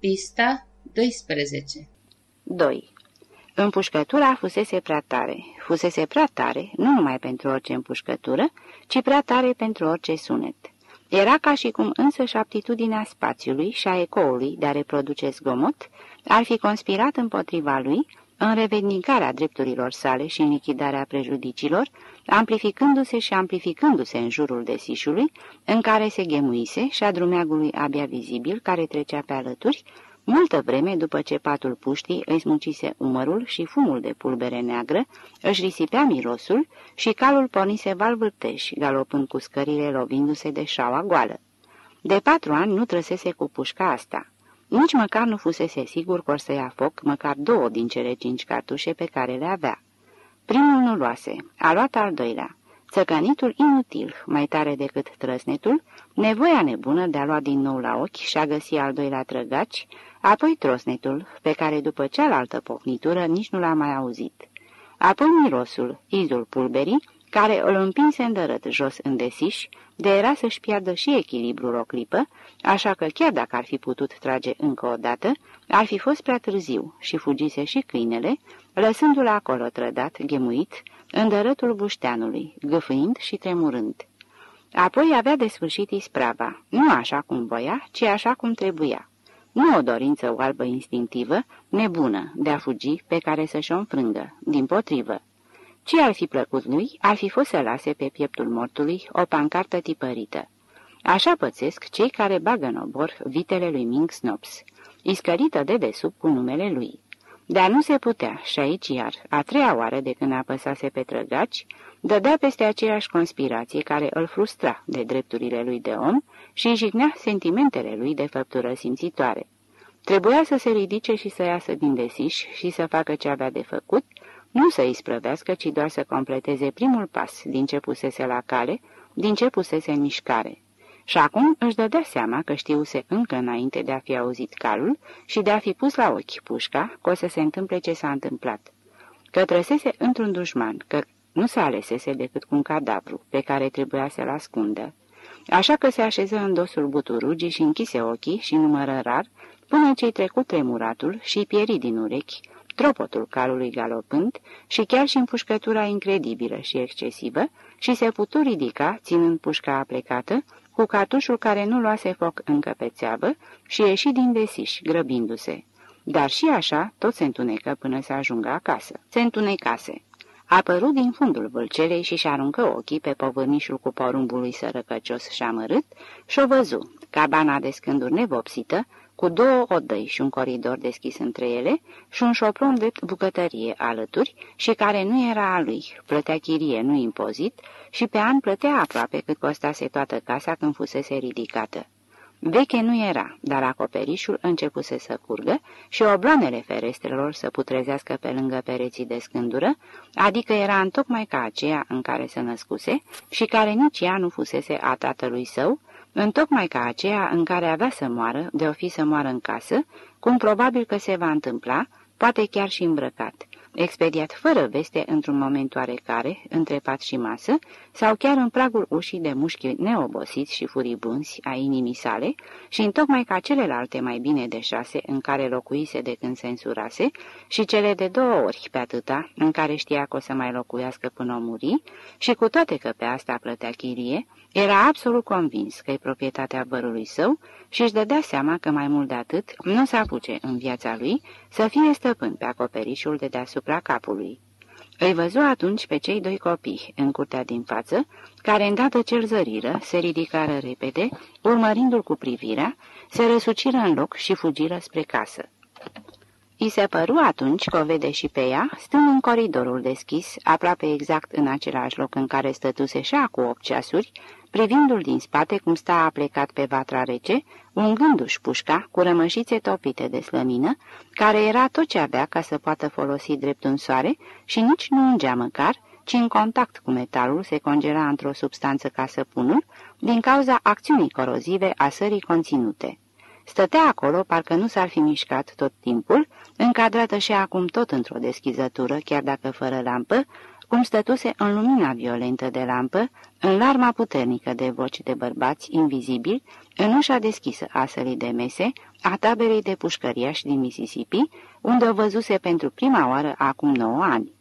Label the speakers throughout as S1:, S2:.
S1: Pista 12
S2: 2. Împușcătura fusese prea tare. Fusese prea tare, nu numai pentru orice împușcătură, ci prea tare pentru orice sunet. Era ca și cum însăși aptitudinea spațiului și a ecoului de a reproduce zgomot ar fi conspirat împotriva lui în revendicarea drepturilor sale și în lichidarea prejudiciilor, amplificându-se și amplificându-se în jurul desișului, în care se ghemuise și a drumeagului abia vizibil care trecea pe alături, multă vreme după ce patul puștii îi smucise umărul și fumul de pulbere neagră, își risipea mirosul și calul pornise valvârteș, galopând cu scările lovindu-se de șaua goală. De patru ani nu trăsese cu pușca asta. Nici măcar nu fusese sigur că or să ia foc măcar două din cele cinci cartușe pe care le avea. Primul nu luase, a luat al doilea. Țăcănitul inutil, mai tare decât trăsnetul, nevoia nebună de a lua din nou la ochi și a găsi al doilea trăgaci, apoi trosnetul, pe care după cealaltă pocnitură nici nu l-a mai auzit. Apoi mirosul, izul pulberii, care îl împinse îndărât jos în desiș, de era să-și piardă și echilibrul o clipă, așa că chiar dacă ar fi putut trage încă o dată, ar fi fost prea târziu și fugise și câinele, lăsându-l acolo trădat, ghemuit, în dărătul bușteanului, gâfâind și tremurând. Apoi avea de sfârșit isprava, nu așa cum voia, ci așa cum trebuia. Nu o dorință oarbă instinctivă, nebună, de a fugi, pe care să-și o înfrângă, din potrivă. Ce ar fi plăcut lui, ar fi fost să lase pe pieptul mortului o pancartă tipărită. Așa pățesc cei care bagă în obor vitele lui Ming Snops, iscărită de desubt cu numele lui. Dar nu se putea și aici iar, a treia oară de când apăsase pe trăgaci, dădea peste aceeași conspirație care îl frustra de drepturile lui de om și îi jignea sentimentele lui de făptură simțitoare. Trebuia să se ridice și să iasă din desiș și să facă ce avea de făcut, nu să îi sprăvească, ci doar să completeze primul pas din ce pusese la cale, din ce pusese în mișcare. Și acum își dădea seama că știuse încă înainte de a fi auzit calul și de a fi pus la ochi pușca că o să se întâmple ce s-a întâmplat. Că trăsese într-un dușman, că nu se alesese decât cu un cadavru pe care trebuia să-l ascundă. Așa că se așeză în dosul buturugii și închise ochii și numără rar, până ce-i trecut tremuratul și pieri din urechi, tropotul calului galopând și chiar și împușcătura incredibilă și excesivă și se putu ridica, ținând pușca aplecată, cu cartușul care nu luase foc încă pe țeavă și ieși din desiș, grăbindu-se. Dar și așa tot se întunecă până să ajungă acasă. Se întunecase. A apărut din fundul vâlcelei și-și aruncă ochii pe povârnișul cu porumbului sărăcăcios și amărât și-o văzu, cabana de scânduri nevopsită, cu două odăi și un coridor deschis între ele și un șopron de bucătărie alături și care nu era a lui, plătea chirie, nu impozit, și pe an plătea aproape cât costase toată casa când fusese ridicată. Veche nu era, dar acoperișul începuse să curgă și obloanele ferestrelor să putrezească pe lângă pereții de scândură, adică era întocmai ca aceea în care se născuse și care nici ea nu fusese a tatălui său, întocmai ca aceea în care avea să moară, de o fi să moară în casă, cum probabil că se va întâmpla, poate chiar și îmbrăcat. Expediat fără veste într-un moment oarecare, între pat și masă, sau chiar în pragul ușii de mușchi neobosiți și furibunzi a inimii sale, și întocmai ca celelalte mai bine de șase în care locuise de când se însurase, și cele de două ori pe atâta în care știa că o să mai locuiască până o muri, și cu toate că pe asta plătea chirie, era absolut convins că e proprietatea vărului său și își dădea seama că mai mult de atât nu se apuce în viața lui să fie stăpân pe acoperișul de deasupra capului. Îi văzu atunci pe cei doi copii în curtea din față, care îndată ce zăriră, se ridicară repede, urmărindu-l cu privirea, se răsuciră în loc și fugiră spre casă. I se păru atunci că o vede și pe ea, stând în coridorul deschis, aproape exact în același loc în care stătuse și cu opt ceasuri, privindu-l din spate cum sta plecat pe vatra rece, ungându-și pușca cu rămășițe topite de slămină, care era tot ce avea ca să poată folosi drept un soare și nici nu ungea măcar, ci în contact cu metalul se congela într-o substanță ca săpunul, din cauza acțiunii corozive a sării conținute. Stătea acolo, parcă nu s-ar fi mișcat tot timpul, încadrată și acum tot într-o deschizătură, chiar dacă fără lampă, cum stătuse în lumina violentă de lampă, în larma puternică de voci de bărbați invizibili, în ușa deschisă a sălii de mese, a taberei de pușcăriași din Mississippi, unde o văzuse pentru prima oară acum nouă ani.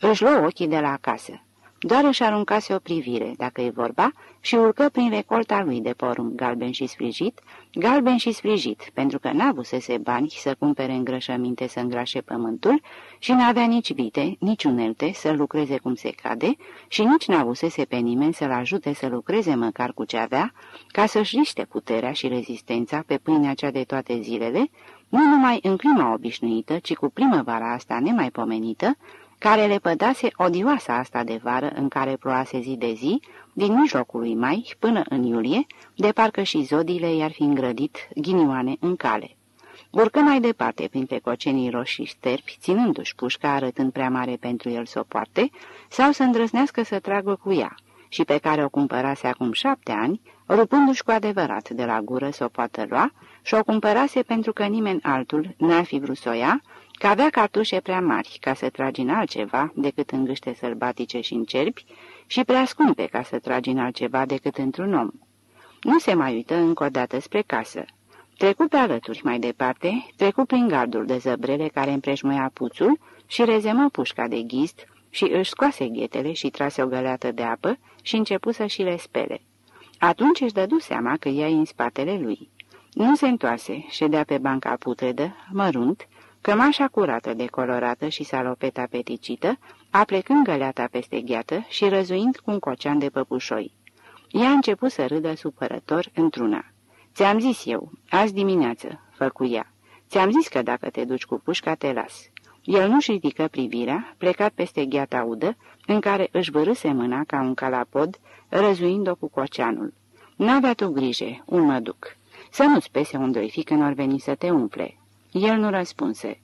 S2: Își luă ochii de la casă. Doar își aruncase o privire, dacă e vorba, și urcă prin recolta lui de porumb galben și sfrijit, galben și sfrijit, pentru că n-avusese bani să cumpere îngrășăminte să îngrașe pământul și n-avea nici vite, nici unelte să lucreze cum se cade și nici n-avusese pe nimeni să-l ajute să lucreze măcar cu ce avea, ca să-și riște puterea și rezistența pe pâinea cea de toate zilele, nu numai în clima obișnuită, ci cu primăvara asta nemaipomenită, care le pădase odioasa asta de vară în care ploase zi de zi, din mijlocul lui mai până în iulie, de parcă și zodiile i-ar fi îngrădit ghinioane în cale. Urcă mai departe printre cocenii roșii sterpi, ținându-și pușca arătând prea mare pentru el să o poarte, sau să îndrăznească să tragă cu ea, și pe care o cumpărase acum șapte ani, rupându-și cu adevărat de la gură să o poată lua, și o cumpărase pentru că nimeni altul n-ar fi vrut să o ia, că avea cartușe prea mari ca să tragi în altceva decât în gâște sălbatice și în cerbi și prea scumpe ca să tragi în altceva decât într-un om. Nu se mai uită încă o dată spre casă. Trecu pe alături mai departe, trecu prin gardul de zăbrele care împrejmuia puțul și rezemă pușca de ghist și își scoase ghetele și trase o găleată de apă și începu să și le spele. Atunci își dădu seama că ea în spatele lui. Nu se întoarse, ședea pe banca putredă, mărunt, Cămașa curată, decolorată și salopeta peticită, aplecând găleata peste gheată și răzuind cu un cocean de păpușoi. Ea a început să râdă supărător într-una. Ți-am zis eu, azi dimineață, făcu ea. Ți-am zis că dacă te duci cu pușca, te las. El nu-și ridică privirea, plecat peste gheata udă, în care își vărâse mâna ca un calapod, răzuind-o cu coceanul. N-avea tu grijă, un mă duc. Să nu-ți pese unde-i fi când or veni să te umple. El nu răspunse.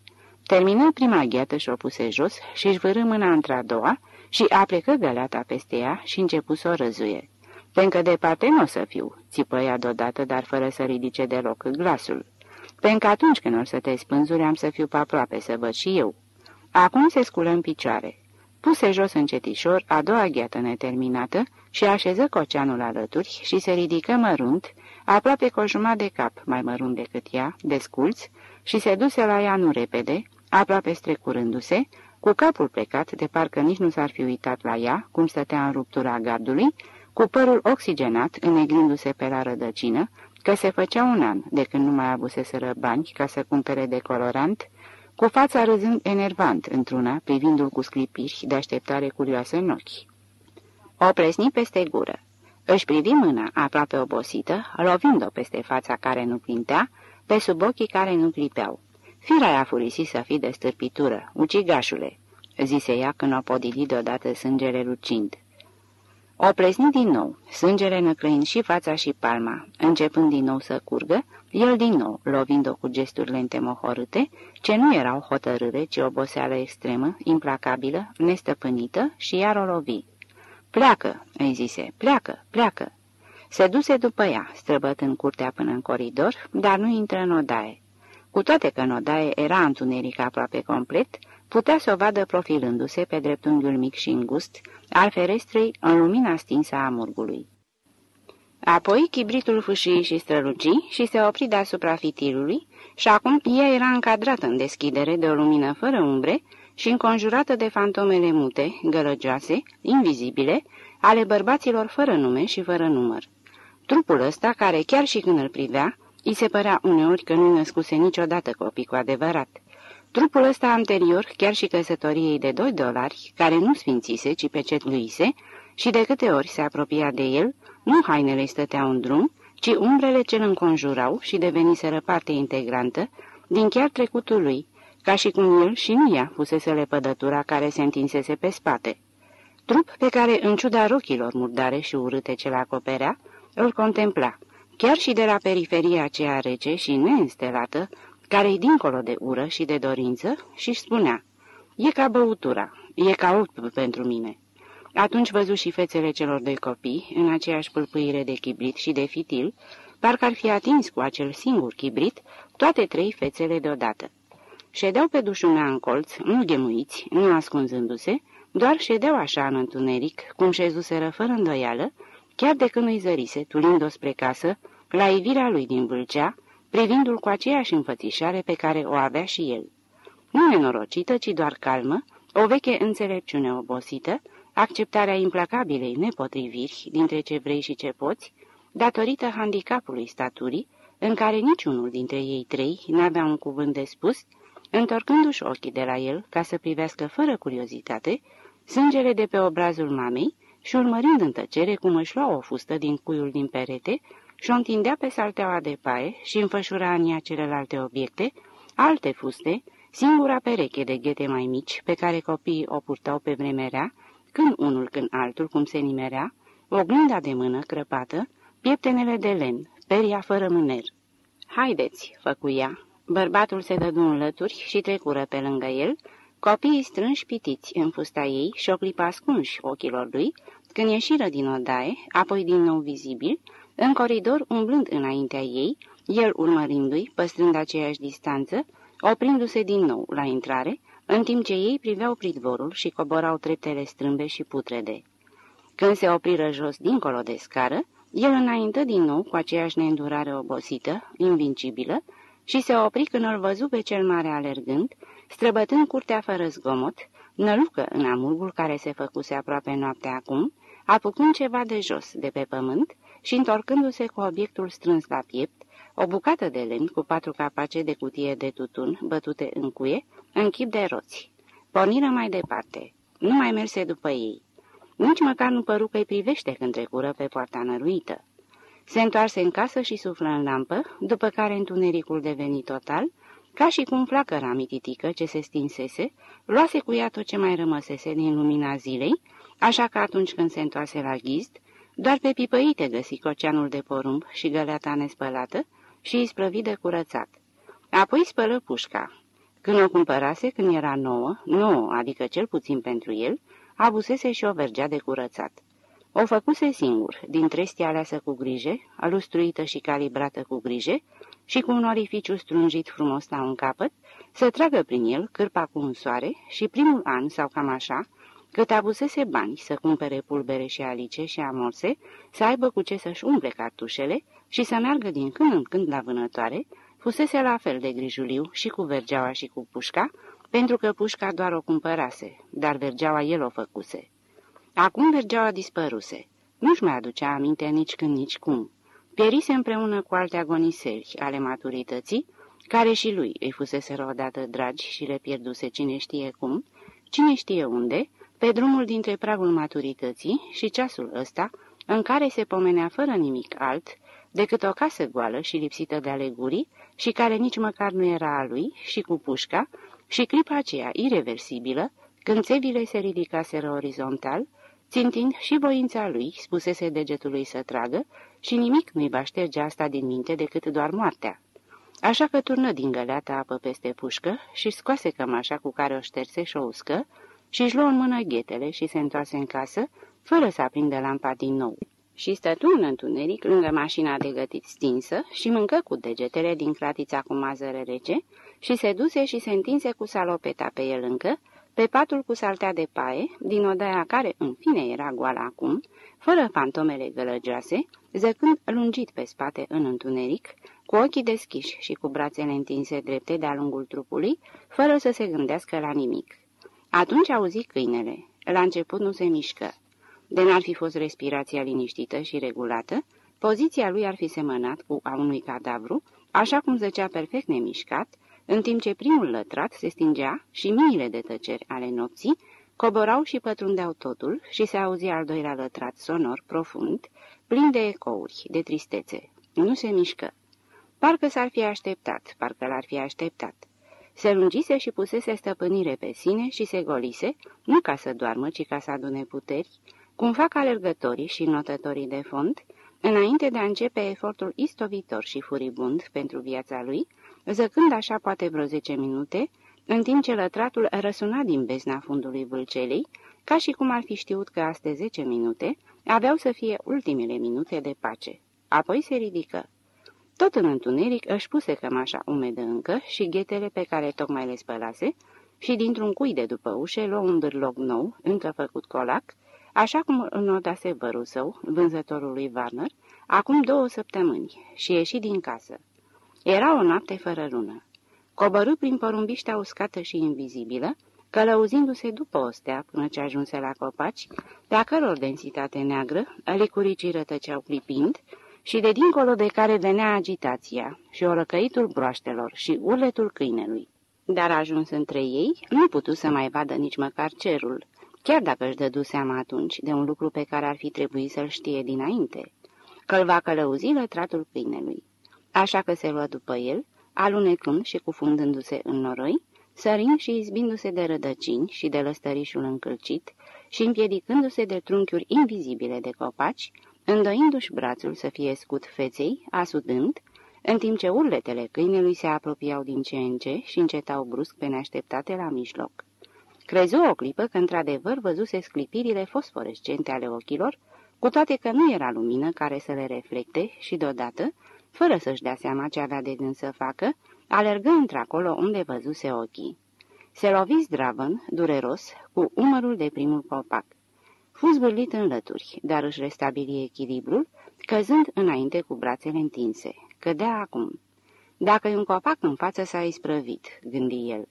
S2: Termină prima gheată și o puse jos și își vârâ mâna într-a doua și aplecă găleata peste ea și începu să o răzuie. Pentru departe nu o să fiu, țipă ea deodată, dar fără să ridice deloc glasul. Pentru atunci când o să te spânzuri am să fiu pe aproape să văd și eu. Acum se sculă în picioare. Puse jos încetișor a doua gheată neterminată și așeză coceanul alături și se ridică mărunt, aproape cu o jumătate de cap, mai mărunt decât ea, desculți, și se duse la ea nu repede, aproape strecurându-se, cu capul plecat, de parcă nici nu s-ar fi uitat la ea, cum stătea în ruptura gardului, cu părul oxigenat, înnegrindu-se pe la rădăcină, că se făcea un an de când nu mai avuseseră bani ca să cumpere decolorant, cu fața râzând enervant într-una, privindu-l cu sclipiri de așteptare curioasă în ochi. O plesni peste gură. Își privi mâna aproape obosită, lovind-o peste fața care nu printea, pe sub ochii care nu clipeau. Firea a furisit să fii de stârpitură, ucigașule, zise ea când o podili deodată sângele lucind. O plesni din nou, sângele năcrăind și fața și palma, începând din nou să curgă, el din nou, lovind-o cu gesturi lente mohorâte, ce nu erau hotărâre, ci oboseală extremă, implacabilă, nestăpânită, și iar o lovi. Pleacă, îi zise, pleacă, pleacă. Se duse după ea, străbătând curtea până în coridor, dar nu intră în odaie. Cu toate că în odaie era întuneric aproape complet, putea să o vadă profilându-se pe dreptunghiul mic și îngust al ferestrei în lumina stinsă a murgului. Apoi chibritul fâșii și străluci și se opri deasupra fitilului și acum ea era încadrată în deschidere de o lumină fără umbre și înconjurată de fantomele mute, gălăgioase, invizibile, ale bărbaților fără nume și fără număr. Trupul ăsta, care chiar și când îl privea, îi se părea uneori că nu născuse niciodată copii cu adevărat. Trupul ăsta anterior, chiar și căsătoriei de doi dolari, care nu sfințise, ci pecetluise, și de câte ori se apropia de el, nu hainele stăteau în drum, ci umbrele ce îl înconjurau și deveniseră parte integrantă din chiar trecutul lui, ca și cum el și nu ea fusese lepădătura care se întinsese pe spate. Trup pe care, în ciuda rochilor murdare și urâte ce le acoperea, îl contempla, chiar și de la periferia aceea rece și neînstelată, care-i dincolo de ură și de dorință, și spunea, e ca băutura, e ca ochiul pentru mine. Atunci văzu și fețele celor doi copii, în aceeași pâlpâire de chibrit și de fitil, parcă ar fi atins cu acel singur chibrit toate trei fețele deodată. Ședeau pe dușumea în colț, nu ghemuiți, nu ascunzându-se, doar ședeau așa în întuneric, cum șezuseră fără îndoială, chiar de când îi zărise, tulind-o spre casă, la ivirea lui din Vâlcea, privindu-l cu aceeași înfățișare pe care o avea și el. Nu nenorocită, ci doar calmă, o veche înțelepciune obosită, acceptarea implacabilei nepotriviri dintre ce vrei și ce poți, datorită handicapului staturii, în care niciunul dintre ei trei n-avea un cuvânt de spus, întorcându-și ochii de la el ca să privească fără curiozitate sângele de pe obrazul mamei și urmărind în tăcere cum își lua o fustă din cuiul din perete și o întindea pe salteaua de paie și înfășura în ea celelalte obiecte, alte fuste, singura pereche de ghete mai mici pe care copiii o purtau pe vremerea, când unul, când altul, cum se nimerea, oglinda de mână crăpată, pieptenele de len, peria fără mâner. Haideți, făcuia. Bărbatul se dădu în lături și trecură pe lângă el, copiii strânși pitiți în fusta ei și o clipă ascunși ochilor lui, când ieșiră din odaie, apoi din nou vizibil, în coridor umblând înaintea ei, el urmărindu-i, păstrând aceeași distanță, oprindu-se din nou la intrare, în timp ce ei priveau pridvorul și coborau treptele strâmbe și putrede. Când se opriră jos dincolo de scară, el înaintă din nou cu aceeași neîndurare obosită, invincibilă, și se opri când îl văzu pe cel mare alergând, străbătând curtea fără zgomot, nălucă în amurgul care se făcuse aproape noaptea acum, apucând ceva de jos, de pe pământ, și întorcându-se cu obiectul strâns la piept, o bucată de lemn cu patru capace de cutie de tutun bătute în cuie, în chip de roți. Porniră mai departe. Nu mai merse după ei. Nici măcar nu păru că-i privește când trecură pe poarta năruită. Se întoarse în casă și suflă în lampă, după care întunericul deveni total, ca și cum flacăra mititică ce se stinsese, luase cu ea tot ce mai rămăsese din lumina zilei, așa că atunci când se întoarse la ghizd, doar pe pipăite găsi coceanul de porumb și găleata nespălată și îi sprăvi de curățat. Apoi spălă pușca. Când o cumpărase, când era nouă, nouă, adică cel puțin pentru el, abusese și o vergea de curățat. O făcuse singur, din trestia aleasă cu grijă, alustruită și calibrată cu grijă și cu un orificiu strunjit frumos la un capăt, să tragă prin el cârpa cu un soare și primul an, sau cam așa, cât abusese bani să cumpere pulbere și alice și amorse, să aibă cu ce să-și umple cartușele și să meargă din când în când la vânătoare, fusese la fel de grijuliu și cu vergeaua și cu pușca, pentru că pușca doar o cumpărase, dar vergeaua el o făcuse. Acum vergeaua dispăruse. Nu-și mai aducea aminte nici când, nici cum. Pierise împreună cu alte agoniseli ale maturității, care și lui îi fusese odată dragi și le pierduse cine știe cum, cine știe unde, pe drumul dintre pragul maturității și ceasul ăsta, în care se pomenea fără nimic alt decât o casă goală și lipsită de alegurii și care nici măcar nu era a lui și cu pușca, și clipa aceea irreversibilă, când țevile se ridicaseră orizontal, țintind și voința lui, spusese degetului să tragă, și nimic nu-i va șterge asta din minte decât doar moartea. Așa că turnă din găleata apă peste pușcă și scoase cămașa cu care o șterse și o uscă și-și luă în mână ghetele și se întoarse în casă, fără să aprindă lampa din nou. Și stătu în întuneric lângă mașina de gătit stinsă și mâncă cu degetele din cratița cu mazăre rece și se duse și se întinse cu salopeta pe el încă, pe patul cu saltea de paie, din odaia care în fine era goală acum, fără fantomele gălăgioase, zăcând lungit pe spate în întuneric, cu ochii deschiși și cu brațele întinse drepte de-a lungul trupului, fără să se gândească la nimic. Atunci auzi câinele. La început nu se mișcă. De n-ar fi fost respirația liniștită și regulată, poziția lui ar fi semănat cu a unui cadavru, așa cum zăcea perfect nemișcat, în timp ce primul lătrat se stingea și miile de tăceri ale nopții coborau și pătrundeau totul și se auzia al doilea lătrat sonor, profund, plin de ecouri, de tristețe. Nu se mișcă. Parcă s-ar fi așteptat, parcă l-ar fi așteptat. Se lungise și pusese stăpânire pe sine și se golise, nu ca să doarmă, ci ca să adune puteri, cum fac alergătorii și notătorii de fond, înainte de a începe efortul istovitor și furibund pentru viața lui, zăcând așa poate vreo zece minute, în timp ce lătratul răsuna din bezna fundului vâlcelei, ca și cum ar fi știut că astea zece minute aveau să fie ultimele minute de pace. Apoi se ridică. Tot în întuneric își puse cămașa umedă încă și ghetele pe care tocmai le spălase, și dintr-un cui de după ușe luă un bârloc nou, încă făcut colac, așa cum îl notase vărul său, vânzătorului Warner, acum două săptămâni, și ieși din casă. Era o noapte fără lună. Coborâ prin porumbiștea uscată și invizibilă, călăuzindu-se după o stea până ce ajunse la copaci, de a căror densitate neagră, alicuricii rătăceau clipind, și de dincolo de care venea agitația și orăcăitul broaștelor și urletul câinelui. Dar ajuns între ei, nu putu să mai vadă nici măcar cerul, chiar dacă își dădu seama atunci de un lucru pe care ar fi trebuit să-l știe dinainte, că-l va călăuzi lătratul câinelui. Așa că se luă după el, alunecând și cufundându-se în noroi, sărind și izbindu-se de rădăcini și de lăstărișul încălcit și împiedicându-se de trunchiuri invizibile de copaci, îndoindu-și brațul să fie scut feței, asudând, în timp ce urletele câinelui se apropiau din ce în ce și încetau brusc pe neașteptate la mijloc. Crezu o clipă că într-adevăr văzuse sclipirile fosforescente ale ochilor, cu toate că nu era lumină care să le reflecte și deodată, fără să-și dea seama ce avea de gând să facă, alergă într-acolo unde văzuse ochii. Se lovi zdravăn, dureros, cu umărul de primul copac. Fu zbârlit în lături, dar își restabili echilibrul, căzând înainte cu brațele întinse. Cădea acum. Dacă e un copac în față s-a isprăvit, gândi el.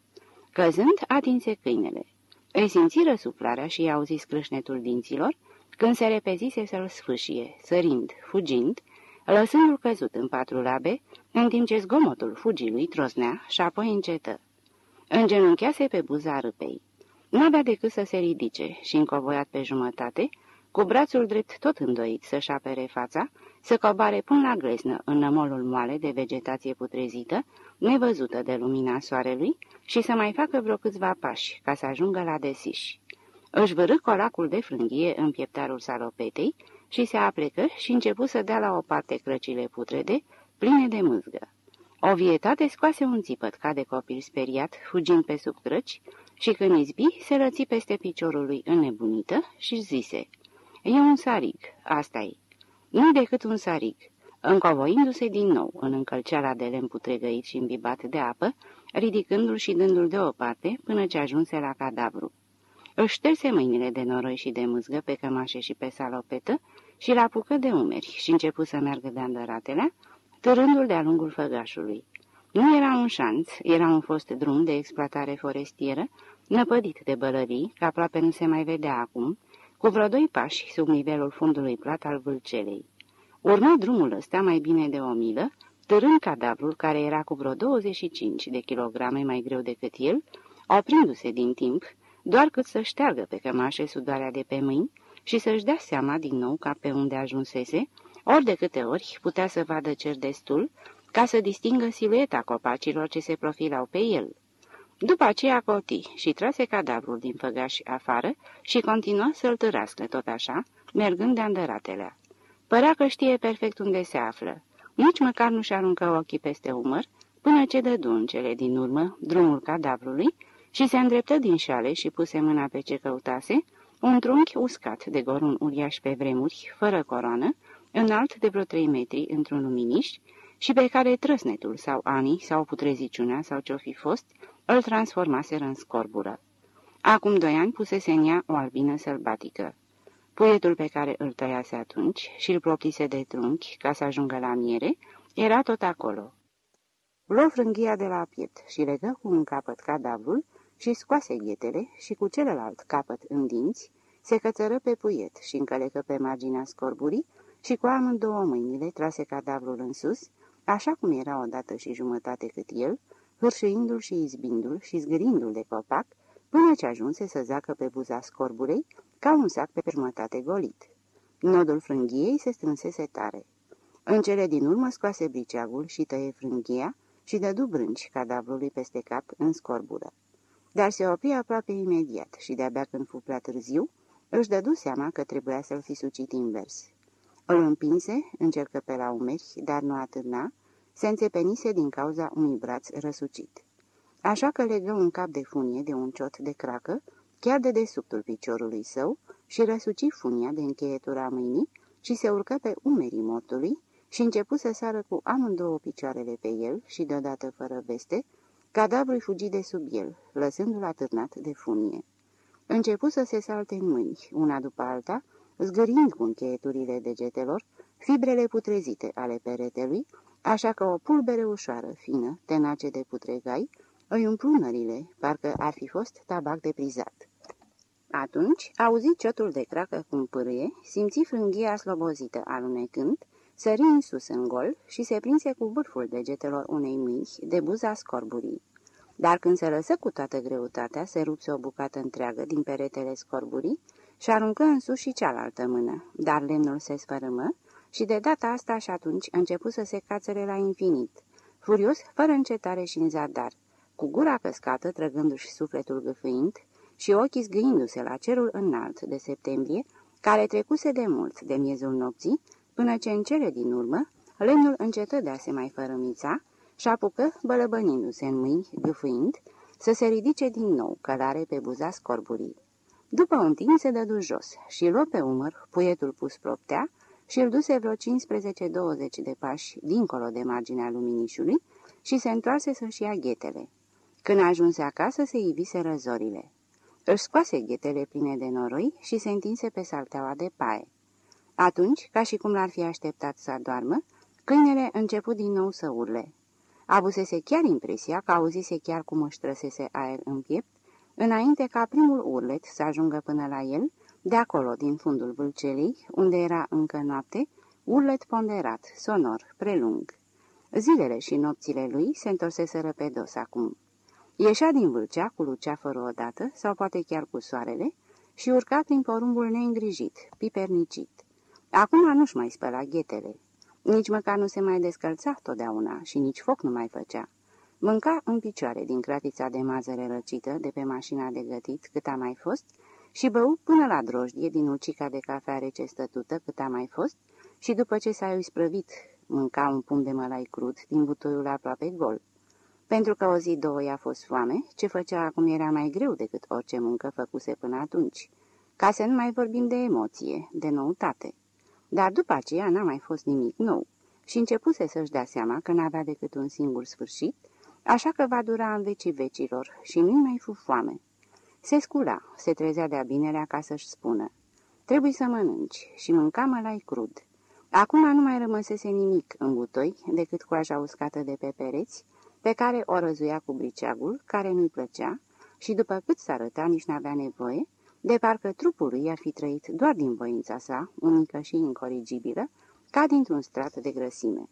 S2: Căzând, atinse câinele. Îi simți răsuflarea și i-au zis crâșnetul dinților, când se repezise să-l sfâșie, sărind, fugind, lăsându-l căzut în patru labe, în timp ce zgomotul fugii trosnea și apoi încetă. Îngenunchease pe buza râpei. N-avea decât să se ridice și, încovoiat pe jumătate, cu brațul drept tot îndoit să-și apere fața, să coboare până la gleznă în nămolul moale de vegetație putrezită, nevăzută de lumina soarelui, și să mai facă vreo câțiva pași ca să ajungă la desiș. Își vărâ colacul de frânghie în pieptarul salopetei și se aplecă și începu să dea la o parte crăcile putrede, pline de mâzgă. O vietate scoase un țipăt ca de copil speriat, fugind pe sub crăci, și când izbi, se răți peste piciorul lui înnebunită și zise, E un sarig, asta e. Nu decât un sarig. Încovoindu-se din nou în încălceala de lemn putregăit și imbibat de apă, ridicându-l și dându-l deoparte până ce ajunse la cadavru. Își șterse mâinile de noroi și de mâzgă pe cămașe și pe salopetă și l apucă de umeri și începu să meargă de andăratelea, târându-l de-a lungul făgașului. Nu era un șanț, era un fost drum de exploatare forestieră, năpădit de bălării, că aproape nu se mai vedea acum, cu vreo doi pași sub nivelul fundului plat al vâlcelei. Urma drumul ăsta mai bine de o milă, târând cadavrul, care era cu vreo 25 de kilograme mai greu decât el, oprindu-se din timp, doar cât să șteargă pe cămașe sudoarea de pe mâini și să-și dea seama din nou ca pe unde ajunsese, ori de câte ori putea să vadă cer destul, ca să distingă silueta copacilor ce se profilau pe el. După aceea coti și trase cadavrul din făgaș afară și continua să-l târască tot așa, mergând de andăratelea. Părea că știe perfect unde se află. Nici măcar nu-și aruncă ochii peste umăr, până ce dădu în cele din urmă drumul cadavrului și se îndreptă din șale și puse mâna pe ce căutase, un trunchi uscat de gorun uriaș pe vremuri, fără coroană, înalt de vreo trei metri într-un luminiș, și pe care trăsnetul sau anii sau putreziciunea sau ce-o fi fost, îl transformaseră în scorbură. Acum doi ani pusese în ea o albină sălbatică. Puietul pe care îl tăiase atunci și îl proptise de trunchi ca să ajungă la miere, era tot acolo. Luă frânghia de la piept și legă cu un capăt cadavrul și scoase ghetele și cu celălalt capăt în dinți, se cățără pe puiet și încălecă pe marginea scorburii și cu amândouă mâinile trase cadavrul în sus, așa cum era odată și jumătate cât el, hârșăindu-l și izbindu-l și zgârindu-l de copac, până ce ajunse să zacă pe buza scorburei ca un sac pe jumătate golit. Nodul frânghiei se strânsese tare. În cele din urmă scoase briceagul și tăie frânghia și dădu brânci cadavrului peste cap în scorbură. Dar se opri aproape imediat și de-abia când fu prea târziu, își dădu seama că trebuia să-l fi sucit invers. Îl împinse, încercă pe la umeri, dar nu atârna, se înțepenise din cauza unui braț răsucit. Așa că legă un cap de funie de un ciot de cracă, chiar de desubtul piciorului său, și răsuci funia de încheietura mâinii și se urcă pe umerii mortului și începu să sară cu amândouă picioarele pe el și deodată fără veste, Cadavrul fugi de sub el, lăsându-l atârnat de funie. Începu să se salte în mâini, una după alta, zgârind cu încheieturile degetelor fibrele putrezite ale peretelui, așa că o pulbere ușoară, fină, tenace de putregai, îi umplu nările, parcă ar fi fost tabac de prizat. Atunci auzi ciotul de cracă cum pârâie, simți frânghia slobozită alunecând, sări în sus în gol și se prinse cu vârful degetelor unei mâini de buza scorburii. Dar când se lăsă cu toată greutatea, se rupse o bucată întreagă din peretele scorburii și aruncă în sus și cealaltă mână, dar lemnul se sfărâmă și de data asta și atunci început să se cațere la infinit, furios, fără încetare și în zadar, cu gura căscată, trăgându-și sufletul gâfâind și ochii zgâindu-se la cerul înalt de septembrie, care trecuse de mult de miezul nopții, până ce în cele din urmă, lemnul încetă de a se mai fărămița și apucă, bălăbănindu-se în mâini, gâfâind, să se ridice din nou călare pe buza scorburii. După un timp se dădu jos și luă pe umăr puietul pus proptea și îl duse vreo 15-20 de pași dincolo de marginea luminișului și se întoarse să-și ia ghetele. Când ajunse acasă, se ivise răzorile. Își scoase ghetele pline de noroi și se întinse pe salteaua de paie. Atunci, ca și cum l-ar fi așteptat să adormă, câinele început din nou să urle. Avusese chiar impresia că auzise chiar cum își trăsese aer în piept, înainte ca primul urlet să ajungă până la el, de acolo, din fundul vâlcelei, unde era încă noapte, urlet ponderat, sonor, prelung. Zilele și nopțile lui se întorseseră pe dos acum. Ieșea din vâlcea cu luceafărul odată, sau poate chiar cu soarele, și urca prin porumbul neîngrijit, pipernicit. Acum nu-și mai spăla ghetele. Nici măcar nu se mai descălța totdeauna și nici foc nu mai făcea. Mânca în picioare din cratița de mazăre răcită de pe mașina de gătit cât a mai fost și bău până la drojdie din ulcica de cafea rece stătută cât a mai fost și după ce s-a isprăvit mânca un pumn de mălai crud din butoiul aproape gol. Pentru că o zi, două i-a fost foame, ce făcea acum era mai greu decât orice muncă făcuse până atunci, ca să nu mai vorbim de emoție, de noutate. Dar după aceea n-a mai fost nimic nou și începuse să-și dea seama că n-avea decât un singur sfârșit, așa că va dura în vecii vecilor și nu mai fu foame. Se scula, se trezea de-a binelea ca să-și spună. Trebuie să mănânci și mânca mălai crud. Acum nu mai rămăsese nimic în butoi decât coaja uscată de pe pereți, pe care o răzuia cu briceagul, care nu-i plăcea, și după cât s-arăta nici n-avea nevoie, de parcă trupul lui ar fi trăit doar din voința sa, unică și incorrigibilă, ca dintr-un strat de grăsime.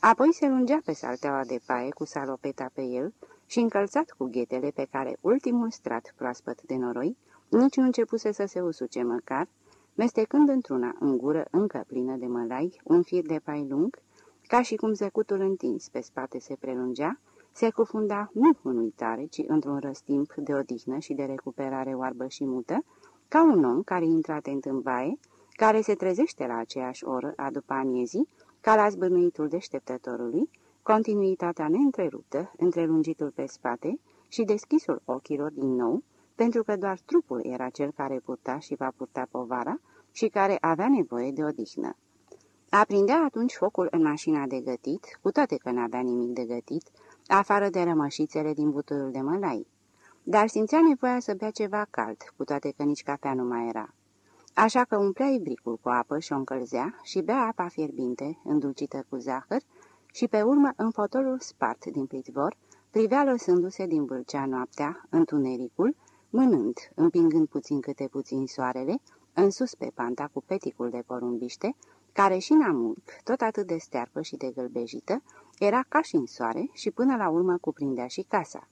S2: Apoi se lungea pe salteaua de paie cu salopeta pe el și încălțat cu ghetele pe care ultimul strat proaspăt de noroi nici nu începuse să se usuce măcar, mestecând într-una în gură încă plină de mălai un fir de pai lung, ca și cum zăcutul întins pe spate se prelungea, se cufunda nu în uitare, ci într-un răstimp de odihnă și de recuperare oarbă și mută, ca un om care intră atent în baie, care se trezește la aceeași oră a după amiezii, ca la zbârnuitul deșteptătorului, continuitatea neîntreruptă, întrelungitul pe spate și deschisul ochilor din nou, pentru că doar trupul era cel care purta și va purta povara și care avea nevoie de odihnă. Aprindea atunci focul în mașina de gătit, cu toate că n-avea nimic de gătit, afară de rămășițele din butoiul de mălai. Dar simțea nevoia să bea ceva cald, cu toate că nici cafea nu mai era. Așa că umplea ibricul cu apă și o încălzea și bea apa fierbinte, îndulcită cu zahăr, și pe urmă, în fotolul spart din plitvor, privea lăsându-se din vâlcea noaptea, întunericul, mânând, împingând puțin câte puțin soarele, în sus pe panta cu peticul de porumbiște, care și în amurg, tot atât de stearpă și de gălbejită, era ca și în soare și până la urmă cuprindea și casa.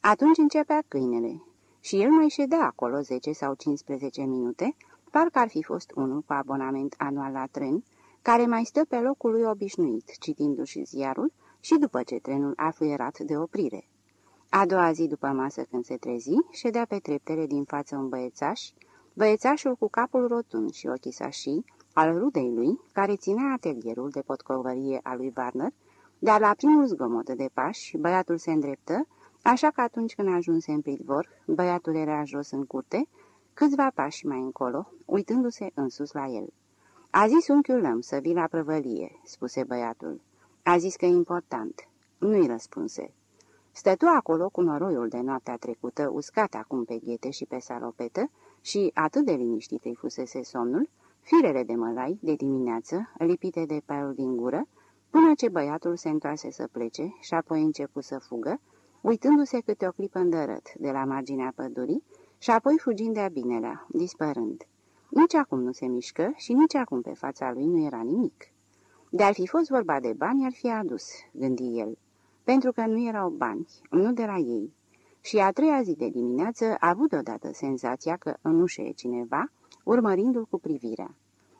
S2: Atunci începea câinele și el mai ședea acolo 10 sau 15 minute, parcă ar fi fost unul cu abonament anual la tren, care mai stă pe locul lui obișnuit, citindu-și ziarul și după ce trenul a fluierat de oprire. A doua zi după masă când se trezi, ședea pe treptele din față un băiețaș, băiețașul cu capul rotund și ochii sașii, al rudei lui, care ținea atelierul de potcovărie a lui Warner, dar la primul zgomot de pași, băiatul se îndreptă, așa că atunci când ajunse în pridvor, băiatul era jos în curte, câțiva pași mai încolo, uitându-se în sus la el. A zis unchiul Lăm să vii la prăvălie," spuse băiatul. A zis că e important." Nu-i răspunse. Stătu acolo cu noroiul de noaptea trecută, uscat acum pe ghete și pe salopetă, și atât de liniștit îi fusese somnul, firele de mălai de dimineață, lipite de părul din gură, până ce băiatul se întoarse să plece și apoi începu să fugă, uitându-se câte o clipă îndărât de la marginea pădurii și apoi fugind de-a binelea, dispărând. Nici acum nu se mișcă și nici acum pe fața lui nu era nimic. De-ar fi fost vorba de bani, ar fi adus, gândi el, pentru că nu erau bani, nu de la ei. Și a treia zi de dimineață a avut odată senzația că în ușă e cineva, urmărindu-l cu privirea.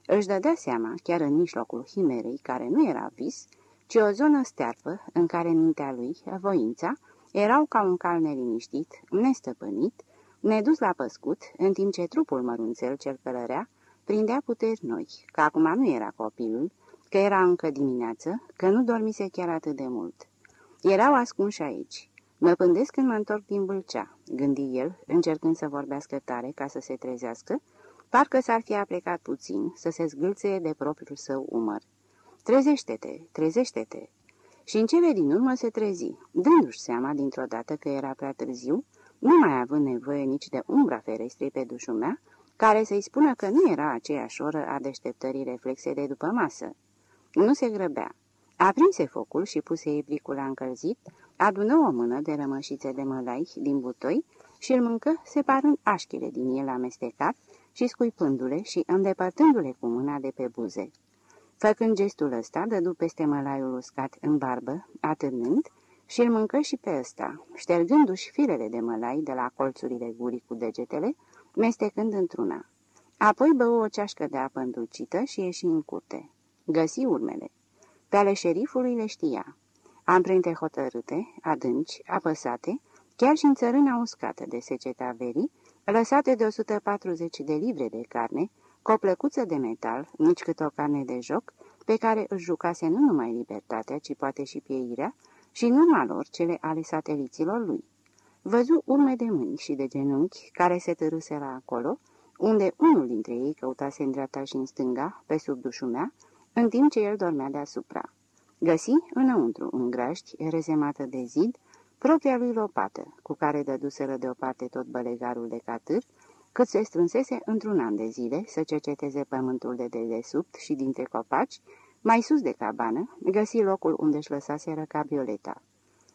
S2: Își dădea seama, chiar în mijlocul himerei, care nu era vis, ci o zonă stearpă în care mintea lui, voința, erau ca un cal neliniștit, nestăpânit, nedus la păscut, în timp ce trupul mărunțel cel călărea prindea puteri noi, că acum nu era copilul, că era încă dimineață, că nu dormise chiar atât de mult. Erau ascunși aici. Mă pândesc când mă întorc din Vâlcea, gândi el, încercând să vorbească tare ca să se trezească, parcă s-ar fi aplecat puțin, să se zgâlțe de propriul său umăr. Trezește-te, trezește-te! Și în cele din urmă se trezi, dându-și seama dintr-o dată că era prea târziu, nu mai având nevoie nici de umbra ferestrei pe dușumea, care să-i spună că nu era aceeași oră a deșteptării reflexe de după masă. Nu se grăbea. Aprinse focul și puse ibricul la încălzit, adună o mână de rămășițe de mălai din butoi și îl mâncă separând așchile din el amestecat și scuipându-le și îndepărtându-le cu mâna de pe buze. Făcând gestul ăsta, dădu peste mălaiul uscat în barbă, atârnând, și îl mâncă și pe ăsta, ștergându-și firele de mălai de la colțurile gurii cu degetele, mestecând într-una. Apoi bău o ceașcă de apă îndulcită și ieși în curte. Găsi urmele. Pe ale șerifului le știa. Amprente hotărâte, adânci, apăsate, chiar și în țărâna uscată de seceta verii, lăsate de 140 de livre de carne, cu o plăcuță de metal, nici cât o carne de joc, pe care își jucase nu numai libertatea, ci poate și pieirea, și în urma lor cele ale sateliților lui. Văzu urme de mâini și de genunchi care se târâseră acolo, unde unul dintre ei căutase în dreapta și în stânga, pe sub dușumea, în timp ce el dormea deasupra. Găsi înăuntru, în graști, rezemată de zid, propria lui lopată, cu care dăduseră deoparte tot bălegarul de catâr, cât se strânsese într-un an de zile să cerceteze pământul de dedesubt și dintre copaci, mai sus de cabană, găsi locul unde își lăsaseră cabioleta.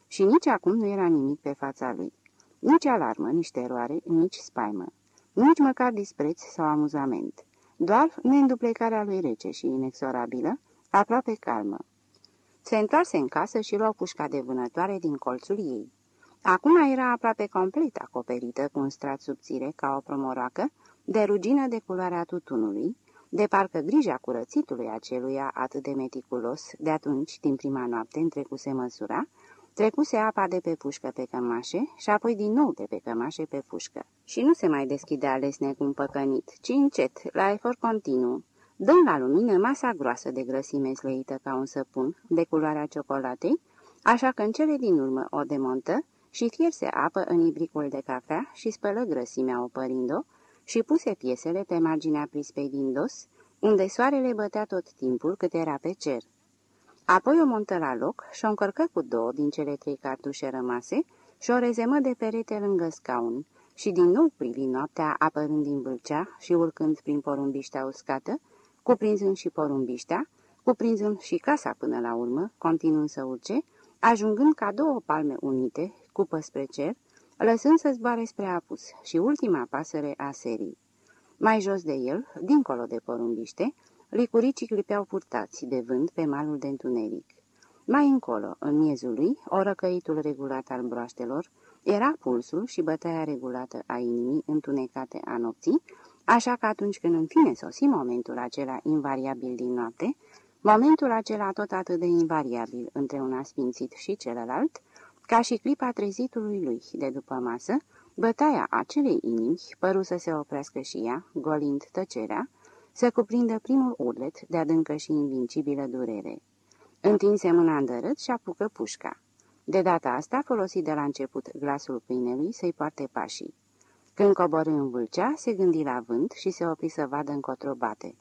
S2: Și nici acum nu era nimic pe fața lui. Nici alarmă, nici teroare, nici spaimă. Nici măcar dispreț sau amuzament. Doar neînduplecarea lui rece și inexorabilă, aproape calmă. Se întoarse în casă și luă pușca de vânătoare din colțul ei. Acum era aproape complet acoperită cu un strat subțire ca o promoroacă, de rugină de culoarea tutunului, de parcă grija curățitului aceluia atât de meticulos, de atunci, din prima noapte, întrecuse măsura, trecuse apa de pe pușcă pe cămașe și apoi din nou de pe cămașe pe pușcă. Și nu se mai deschidea lesne cu un păcănit, ci încet, la efort continuu, dând la lumină masa groasă de grăsime slăită ca un săpun, de culoarea ciocolatei, așa că în cele din urmă o demontă și fierse apă în ibricul de cafea și spălă grăsimea opărind-o și puse piesele pe marginea prispei din dos, unde soarele bătea tot timpul cât era pe cer. Apoi o montă la loc și o încărcă cu două din cele trei cartușe rămase și o rezemă de perete lângă scaun și din nou privi noaptea apărând din vâlcea și urcând prin porumbiștea uscată, cuprinzând și porumbiștea, cuprinzând și casa până la urmă, continuând să urce, ajungând ca două palme unite, cupă spre cer, lăsând să zboare spre apus și ultima pasăre a serii. Mai jos de el, dincolo de porumbiște, licuricii clipeau purtați de vânt pe malul de întuneric. Mai încolo, în miezul lui, orăcăitul regulat al broaștelor, era pulsul și bătaia regulată a inimii întunecate a nopții, așa că atunci când în fine sosi momentul acela invariabil din noapte, momentul acela tot atât de invariabil între un asfințit și celălalt, ca și clipa trezitului lui de după masă, bătaia acelei inimi păru să se oprească și ea, golind tăcerea, să cuprindă primul urlet de adâncă și invincibilă durere. Întinse mâna îndărât și apucă pușca. De data asta folosi de la început glasul câinelui să-i poarte pașii. Când coborâ în vâlcea, se gândi la vânt și se opri să vadă încotro bate.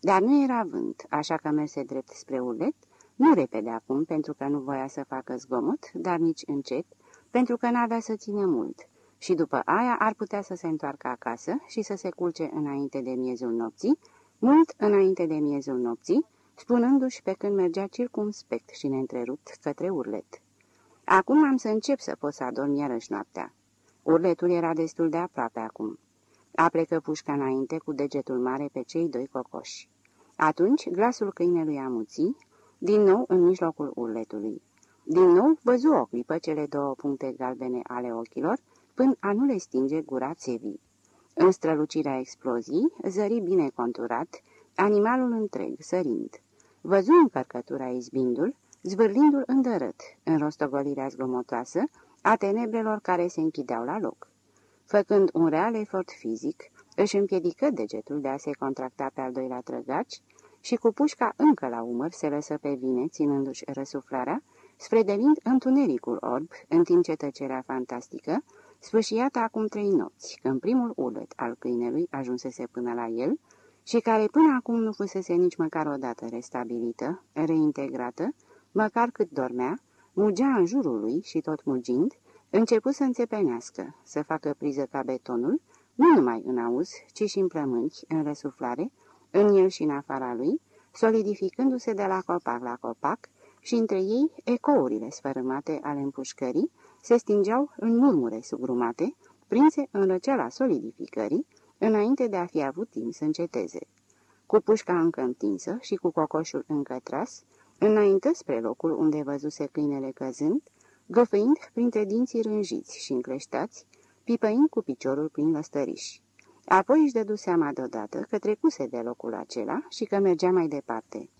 S2: Dar nu era vânt, așa că merse drept spre urlet, nu repede acum, pentru că nu voia să facă zgomot, dar nici încet, pentru că n-avea să ține mult, și după aia ar putea să se întoarcă acasă și să se culce înainte de miezul nopții, mult înainte de miezul nopții, spunându-și pe când mergea circumspect și neîntrerupt către urlet. Acum am să încep să pot să adorm iarăși noaptea. Urletul era destul de aproape acum. Aplecă pușca înainte cu degetul mare pe cei doi cocoși. Atunci glasul câinelui amuții, din nou în mijlocul urletului. Din nou văzu o clipă cele două puncte galbene ale ochilor, până a nu le stinge gura țevii. În strălucirea explozii, zări bine conturat, animalul întreg, sărind. Văzu încărcătura izbindul, zvârlindu-l îndărât, în rostogolirea zgomotoasă a tenebrelor care se închideau la loc. Făcând un real efort fizic, își împiedică degetul de a se contracta pe al doilea trăgaci și cu pușca încă la umăr se lăsă pe vine, ținându-și răsuflarea, sfredelind întunericul orb, în timp ce tăcerea fantastică, sfâșiată acum trei nopți, când primul urlet al câinelui ajunsese până la el și care până acum nu fusese nici măcar odată restabilită, reintegrată, măcar cât dormea, mugea în jurul lui și tot mugind, început să înțepenească, să facă priză ca betonul, nu numai în auz, ci și în plămânchi, în răsuflare, în el și în afara lui, solidificându-se de la copac la copac și între ei ecourile sfărâmate ale împușcării se stingeau în murmure sugrumate, prinse în răceala solidificării, înainte de a fi avut timp să înceteze. Cu pușca încă întinsă și cu cocoșul încă tras, înainte spre locul unde văzuse câinele căzând, găfâind printre dinții rânjiți și încleștați, pipăind cu piciorul prin lăstăriși. Apoi își dădu seama deodată că trecuse de locul acela și că mergea mai departe.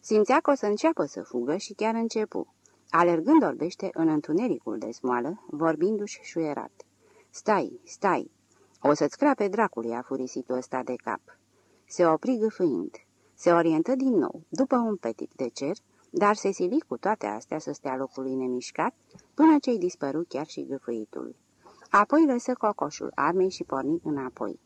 S2: Simțea că o să înceapă să fugă și chiar începu, alergând orbește în întunericul de smoală, vorbindu-și șuierat. Stai, stai! O să-ți crape dracului afurisitul ăsta de cap!" Se opri gâfâind. Se orientă din nou, după un petit de cer, dar se sili cu toate astea să stea locului nemișcat, până ce-i dispăru chiar și gâfâitul. Apoi lăsă cocoșul armei și porni înapoi.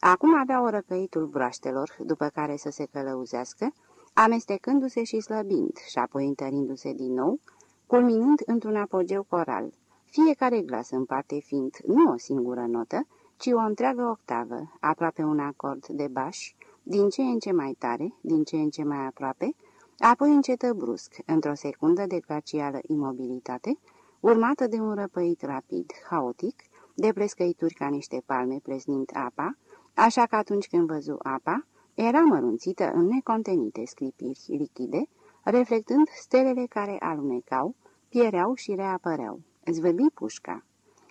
S2: Acum avea o răcăitul broaștelor, după care să se călăuzească, amestecându-se și slăbind și apoi întărindu-se din nou, culminând într-un apogeu coral, fiecare glas în parte fiind nu o singură notă, ci o întreagă octavă, aproape un acord de baș, din ce în ce mai tare, din ce în ce mai aproape, apoi încetă brusc, într-o secundă de glacială imobilitate, urmată de un răpăit rapid, haotic, de plescăituri ca niște palme plesnind apa, așa că atunci când văzu apa, era mărunțită în necontenite sclipiri lichide, reflectând stelele care alunecau, piereau și reapăreau. Zvârbi pușca.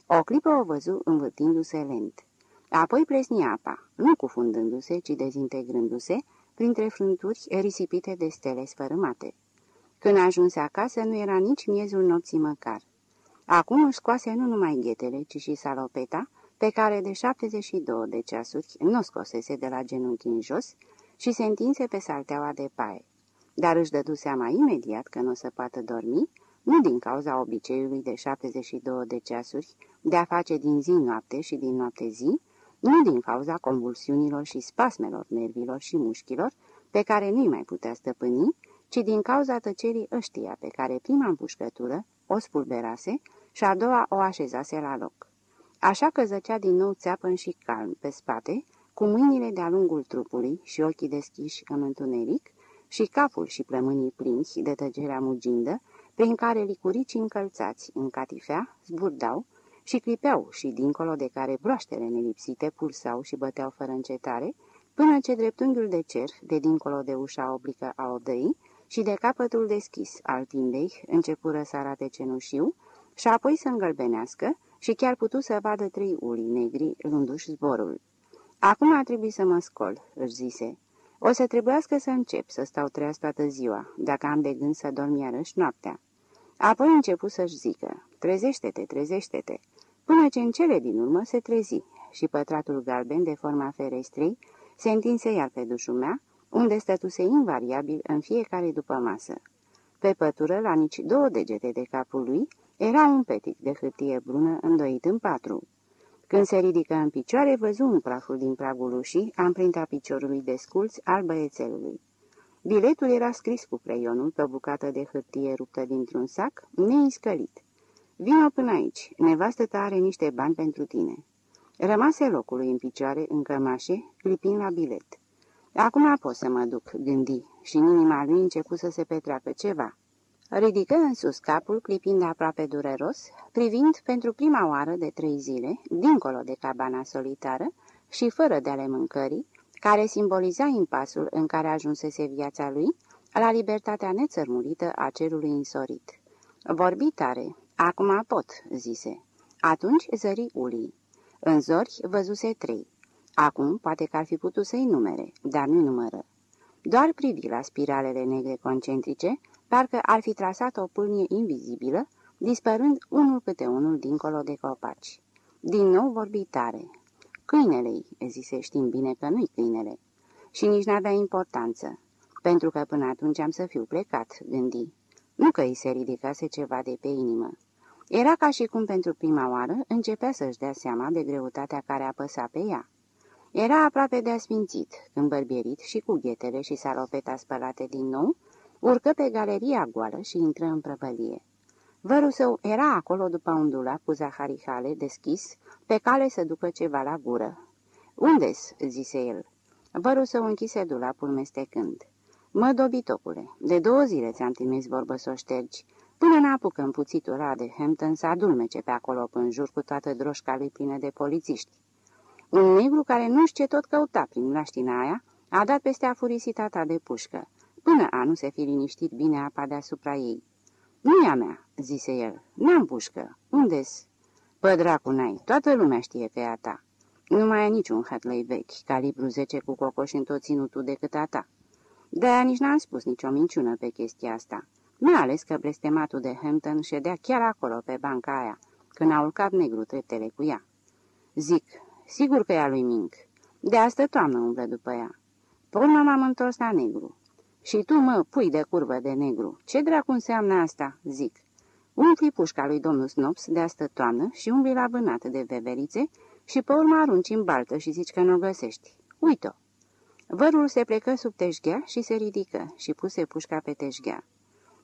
S2: O clipă o văzu învârtindu-se lent. Apoi plesni apa, nu cufundându-se, ci dezintegrându-se, printre frânturi risipite de stele sfărâmate. Când ajunse acasă, nu era nici miezul nopții măcar. Acum își scoase nu numai ghetele, ci și salopeta, pe care de 72 de ceasuri nu scosese de la genunchi în jos și se întinse pe salteaua de paie. Dar își dădu seama imediat că nu o să poată dormi, nu din cauza obiceiului de 72 de ceasuri de a face din zi noapte și din noapte zi, nu din cauza convulsiunilor și spasmelor nervilor și mușchilor, pe care nu-i mai putea stăpâni, ci din cauza tăcerii ăștia pe care prima împușcătură o spulberase și a doua o așezase la loc. Așa că zăcea din nou țeapăn și calm pe spate, cu mâinile de-a lungul trupului și ochii deschiși în întuneric, și capul și plămânii plinși de tăgerea mugindă, prin care licuricii încălțați în catifea zburdau și clipeau și dincolo de care broaștele nelipsite pulsau și băteau fără încetare, până ce dreptunghiul de cer, de dincolo de ușa oblică a odăii și de capătul deschis al timbei, începură să arate cenușiu și apoi să îngălbenească și chiar putu să vadă trei uli negri luându-și zborul. Acum a trebuit să mă scol," își zise. O să trebuiască să încep să stau treaz toată ziua, dacă am de gând să dorm iarăși noaptea." Apoi a început să-și zică, trezește-te, trezește-te, până ce în cele din urmă se trezi și pătratul galben de forma ferestrei se întinse iar pe dușumea, unde stătuse invariabil în fiecare după masă. Pe pătură, la nici două degete de capul lui, era un petic de hârtie brună îndoit în patru. Când se ridică în picioare, văzu un praful din pragul ușii, amprinta piciorului de sculț al băiețelului. Biletul era scris cu creionul pe o bucată de hârtie ruptă dintr-un sac, neiscălit. Vino până aici, nevastă ta are niște bani pentru tine." Rămase locului în picioare, în cămașe, clipind la bilet. Acum pot să mă duc, gândi, și în inima lui început să se petreacă ceva. Ridică în sus capul, clipind aproape dureros, privind pentru prima oară de trei zile, dincolo de cabana solitară și fără de ale mâncării, care simboliza impasul în care ajunsese viața lui, la libertatea nețărmurită a cerului însorit. Vorbi tare, acum pot, zise. Atunci zări ulii. În zori văzuse trei. Acum poate că ar fi putut să-i numere, dar nu numără. Doar privi la spiralele negre concentrice, parcă ar fi trasat o pâlnie invizibilă, dispărând unul câte unul dincolo de copaci. Din nou vorbi tare. Câinele-i, zise, știm bine că nu-i câinele. Și nici n-avea importanță, pentru că până atunci am să fiu plecat, gândi. Nu că îi se ridicase ceva de pe inimă. Era ca și cum pentru prima oară începea să-și dea seama de greutatea care apăsa pe ea. Era aproape de asfințit, îmbărbierit și cu ghetele și salopeta spălate din nou, urcă pe galeria goală și intră în prăvălie. Vărul său era acolo după un dulap cu zaharihale deschis, pe cale să ducă ceva la gură. Unde-s?" zise el. Vărul său închise dulapul mestecând. Mă, dobitocule, de două zile ți-am trimis vorbă să o ștergi, până n-apucăm puțitul ăla de Hampton să adulmece pe acolo în jur cu toată droșca lui plină de polițiști. Un negru care nu știe tot căuta prin laștina aia, a dat peste afurisita ta de pușcă, până a nu se fi liniștit bine apa deasupra ei. Nu e a mea," zise el. N-am pușcă. Unde-s?" Pă, dracu, n-ai. Toată lumea știe că e a ta. Nu mai e niciun hatlei vechi, calibru 10 cu cocoș în tot ținutul decât a ta. De-aia nici n-am spus nicio minciună pe chestia asta. Mai ales că blestematul de Hampton ședea chiar acolo, pe banca aia, când a urcat negru treptele cu ea. Zic, sigur că e a lui Mink. De astă toamnă umblă după ea. Până m-am întors la negru. Și tu, mă, pui de curvă de negru, ce dracu înseamnă asta?" zic. Umpli pușca lui domnul Snops de astă toamnă și umbli la vânat de veverițe și pe urmă arunci în baltă și zici că nu o găsești. Uite-o! Vărul se plecă sub teșghea și se ridică și puse pușca pe teșghea.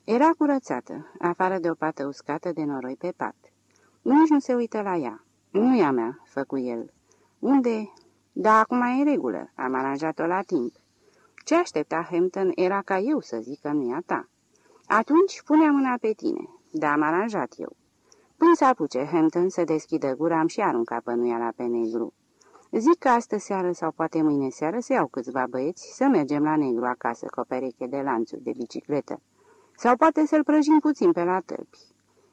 S2: Era curățată, afară de o pată uscată de noroi pe pat. Nici nu se uită la ea. Nu e a mea, făcu el. Unde? Da, acum e în regulă. Am aranjat-o la timp. Ce aștepta Hampton era ca eu să zic că nu e a ta. Atunci puneam mâna pe tine, dar am aranjat eu. Până să apuce Hampton să deschidă gura, am și aruncat pănuiala pe negru. Zic că astă seară sau poate mâine seară să iau câțiva băieți să mergem la negru acasă cu o pereche de lanțuri de bicicletă. Sau poate să-l prăjim puțin pe la tălpi.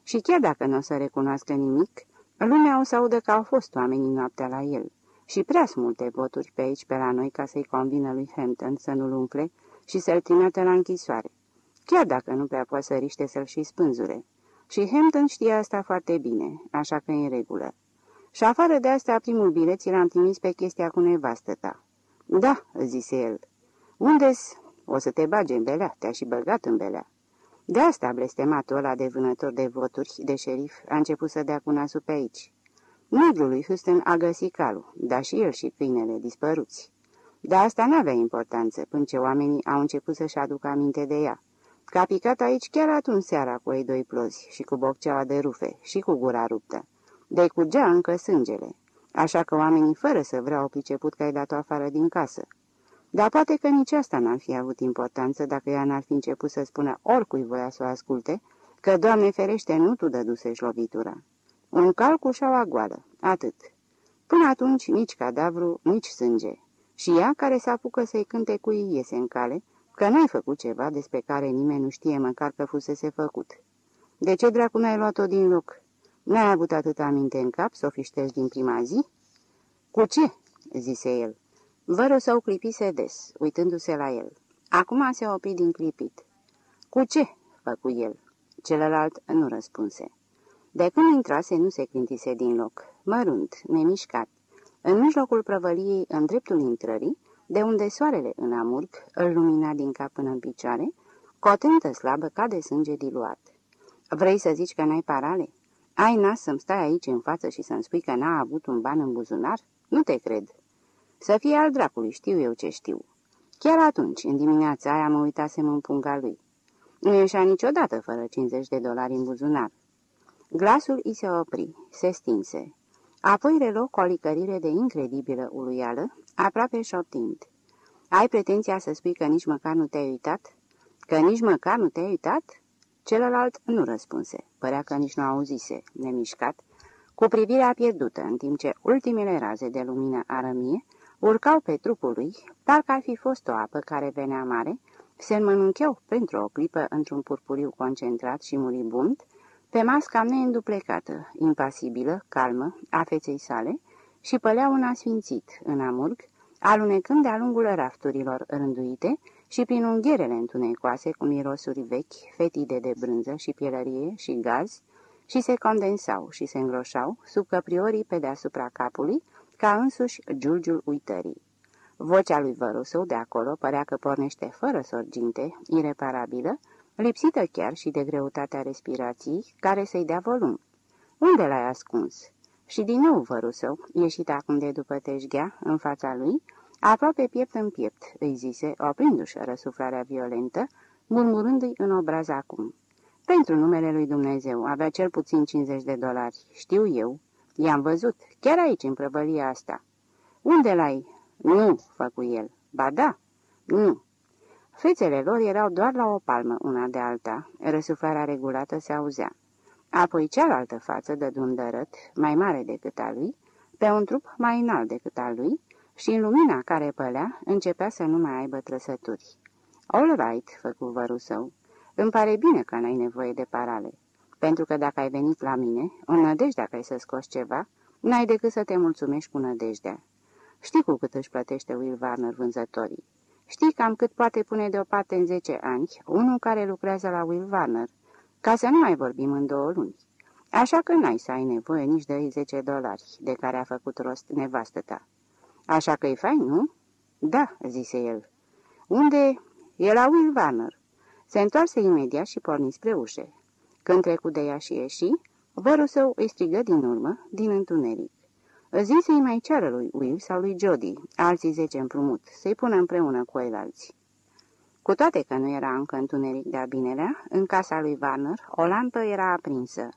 S2: Și chiar dacă nu o să recunoască nimic, lumea o să audă că au fost oamenii noaptea la el. Și prea multe voturi pe aici, pe la noi, ca să-i convină lui Hampton să nu-l umple și să-l trimite la închisoare. Chiar dacă nu prea poate să riște să-l și spânzure. Și Hampton știa asta foarte bine, așa că e în regulă. Și afară de asta, primul bilet ți l-am trimis pe chestia cu nevastă ta. Da, zise el. Unde-s? O să te bage în belea, te-a și băgat în belea. De asta blestematul ăla de vânător de voturi, de șerif, a început să dea cu nasul pe aici. Negrul lui Houston a găsit calul, dar și el și câinele dispăruți. Dar asta n-avea importanță, până ce oamenii au început să-și aducă aminte de ea. Că a picat aici chiar atunci seara cu ei doi plozi și cu bocceaua de rufe și cu gura ruptă. De curgea încă sângele, așa că oamenii fără să vreau au priceput că ai dat-o afară din casă. Dar poate că nici asta n-ar fi avut importanță dacă ea n-ar fi început să spună oricui voia să o asculte, că, Doamne ferește, nu tu dădusești lovitura. Un cal cu șaua goală, atât. Până atunci nici cadavru, nici sânge. Și ea, care se apucă să-i cânte cu ei, iese în cale, că n-ai făcut ceva despre care nimeni nu știe măcar că fusese făcut. De ce dracu n-ai luat-o din loc? N-ai avut atât aminte în cap să o fi din prima zi? Cu ce? zise el. Vărul său clipise des, uitându-se la el. Acum se opri din clipit. Cu ce? făcu el. Celălalt nu răspunse. De când intrase, nu se clintise din loc, mărunt, nemișcat. În mijlocul prăvăliei, în dreptul intrării, de unde soarele în amurg îl lumina din cap până în picioare, cu o tentă slabă ca de sânge diluat. Vrei să zici că n-ai parale? Ai nas să-mi stai aici în față și să-mi spui că n-a avut un ban în buzunar? Nu te cred. Să fie al dracului, știu eu ce știu. Chiar atunci, în dimineața aia, mă uitasem în punga lui. Nu ieșea niciodată fără 50 de dolari în buzunar. Glasul i se opri, se stinse. Apoi reluă cu o licărire de incredibilă uluială, aproape șoptind. Ai pretenția să spui că nici măcar nu te-ai uitat? Că nici măcar nu te-ai uitat?" Celălalt nu răspunse, părea că nici nu auzise, nemișcat, cu privirea pierdută, în timp ce ultimele raze de lumină arămie urcau pe trupul lui, parcă ar fi fost o apă care venea mare, se înmănuncheau pentru o clipă într-un purpuriu concentrat și muribund, pe masca neînduplecată, impasibilă, calmă, a feței sale, și pălea un asfințit, în amurg, alunecând de-a lungul rafturilor rânduite și prin unghierele întunecoase cu mirosuri vechi, fetide de brânză și pielărie și gaz, și se condensau și se îngroșau sub căpriorii pe deasupra capului, ca însuși giulgiul uitării. Vocea lui Vărusău de acolo părea că pornește fără sorginte, ireparabilă, lipsită chiar și de greutatea respirației, care să-i dea volum. Unde l-ai ascuns?" Și din nou Vărusău, ieșit acum de după teșghea, în fața lui, aproape piept în piept, îi zise, oprindu-și răsuflarea violentă, murmurându-i în obraz acum. Pentru numele lui Dumnezeu avea cel puțin 50 de dolari, știu eu. I-am văzut, chiar aici, în prăvălia asta. Unde l-ai? Nu, făcu el. Ba da, nu. Fețele lor erau doar la o palmă una de alta, răsuflarea regulată se auzea. Apoi cealaltă față de dundărăt, mai mare decât a lui, pe un trup mai înalt decât al lui, și în lumina care pălea, începea să nu mai aibă trăsături. All right, făcu vărul său. Îmi pare bine că n-ai nevoie de parale, pentru că dacă ai venit la mine, în nădejdea că ai să scoți ceva, n-ai decât să te mulțumești cu nădejdea. Știi cu cât își plătește Will Warner vânzătorii. Știi cam cât poate pune deoparte în 10 ani unul care lucrează la Will Warner, ca să nu mai vorbim în două luni. Așa că n-ai să ai nevoie nici de 10 dolari de care a făcut rost nevastă ta. Așa că e fain, nu? Da, zise el. Unde? E la Will Warner. Se întoarse imediat și porni spre ușe. Când trecu de ea și ieși, vărul său îi strigă din urmă, din întuneric. Zise-i mai ceară lui Will sau lui Jody, alții zece împrumut, să-i pună împreună cu el alții. Cu toate că nu era încă întuneric de-a binelea, în casa lui Warner o lampă era aprinsă.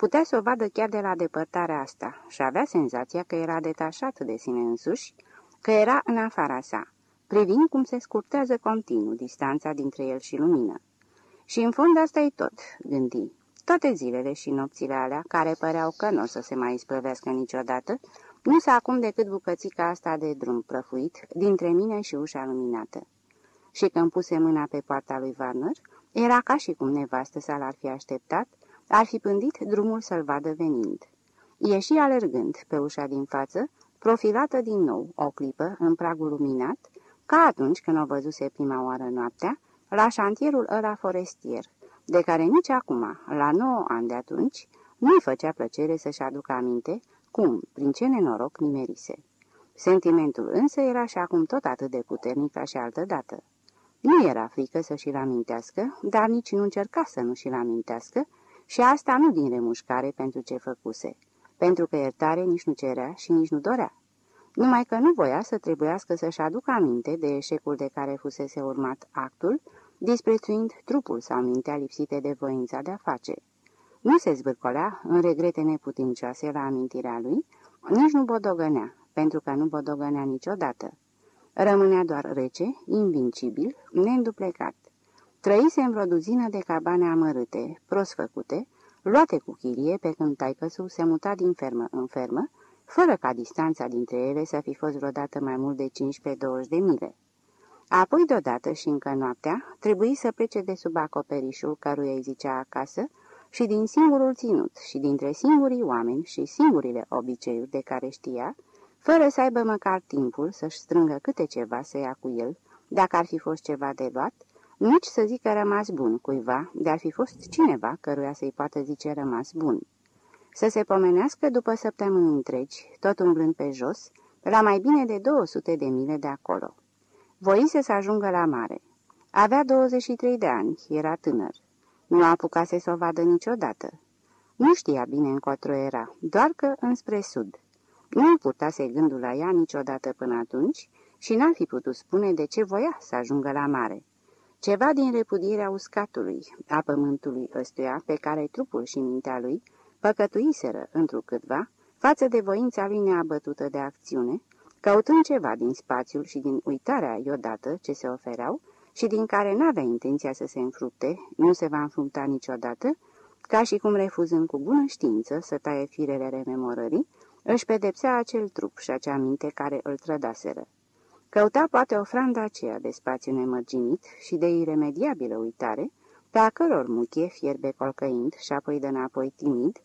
S2: Putea să o vadă chiar de la depărtarea asta și avea senzația că era detașat de sine însuși, că era în afara sa, privind cum se scurtează continuu distanța dintre el și lumină. Și în fond asta e tot, gândi. Toate zilele și nopțile alea, care păreau că nu o să se mai isprăvească niciodată, nu s-a acum decât bucățica asta de drum prăfuit dintre mine și ușa luminată. Și când puse mâna pe poarta lui Warner, era ca și cum nevastă sa l-ar fi așteptat, ar fi pândit drumul să-l vadă venind. Ieși alergând pe ușa din față, profilată din nou o clipă în pragul luminat, ca atunci când o văzuse prima oară noaptea, la șantierul ăla forestier, de care nici acum, la nouă ani de atunci, nu-i făcea plăcere să-și aducă aminte cum, prin ce nenoroc, nimerise. Sentimentul însă era și acum tot atât de puternic ca și altădată. Nu era frică să și-l amintească, dar nici nu încerca să nu și-l amintească, și asta nu din remușcare pentru ce făcuse, pentru că iertare nici nu cerea și nici nu dorea. Numai că nu voia să trebuiască să-și aducă aminte de eșecul de care fusese urmat actul, disprețuind trupul sau mintea lipsite de voința de a face. Nu se zvârcolea în regrete neputincioase la amintirea lui, nici nu bodogănea, pentru că nu bodogănea niciodată. Rămânea doar rece, invincibil, neînduplecat. Trăise în vreo duzină de cabane amărâte, prost făcute, luate cu chirie pe când taicăsul se muta din fermă în fermă, fără ca distanța dintre ele să fi fost vreodată mai mult de 15-20 de mile. Apoi, deodată și încă noaptea, trebuie să plece de sub acoperișul căruia îi zicea acasă și din singurul ținut și dintre singurii oameni și singurile obiceiuri de care știa, fără să aibă măcar timpul să-și strângă câte ceva să ia cu el, dacă ar fi fost ceva de luat, nici să zică rămas bun cuiva, de ar fi fost cineva căruia să-i poată zice rămas bun. Să se pomenească după săptămâni întregi, tot umblând pe jos, la mai bine de 200 de mile de acolo. Voise să ajungă la mare. Avea 23 de ani, era tânăr. Nu apucase să o vadă niciodată. Nu știa bine încotro era, doar că înspre sud. Nu purtase gândul la ea niciodată până atunci și n-ar fi putut spune de ce voia să ajungă la mare. Ceva din repudierea uscatului, a pământului ăstuia, pe care trupul și mintea lui păcătuiseră întrucâtva față de voința lui neabătută de acțiune, căutând ceva din spațiul și din uitarea iodată ce se ofereau și din care n-avea intenția să se înfrupte, nu se va înfrunta niciodată, ca și cum refuzând cu bună știință să taie firele rememorării, își pedepsea acel trup și acea minte care îl trădaseră. Căuta poate ofranda aceea de spațiu nemărginit și de iremediabilă uitare, pe a căror muchie fierbe colcăind și apoi de înapoi timid,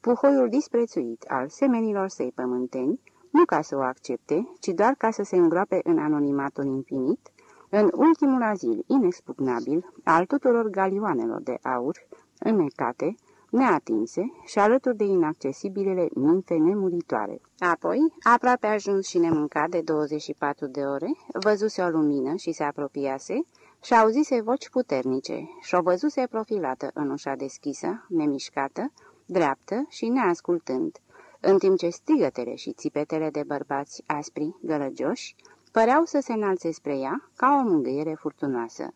S2: puhoiul disprețuit al semenilor săi pământeni, nu ca să o accepte, ci doar ca să se îngroape în anonimatul infinit, în ultimul azil inexpugnabil al tuturor galioanelor de aur, înnecate, neatinse și alături de inaccesibilele ninfe nemuritoare. Apoi, aproape ajuns și nemâncat de 24 de ore, văzuse o lumină și se apropiase și auzise voci puternice și o văzuse profilată în ușa deschisă, nemișcată, dreaptă și neascultând, în timp ce strigătele și țipetele de bărbați aspri, gălăgioși, păreau să se înalțe spre ea ca o mângâiere furtunoasă.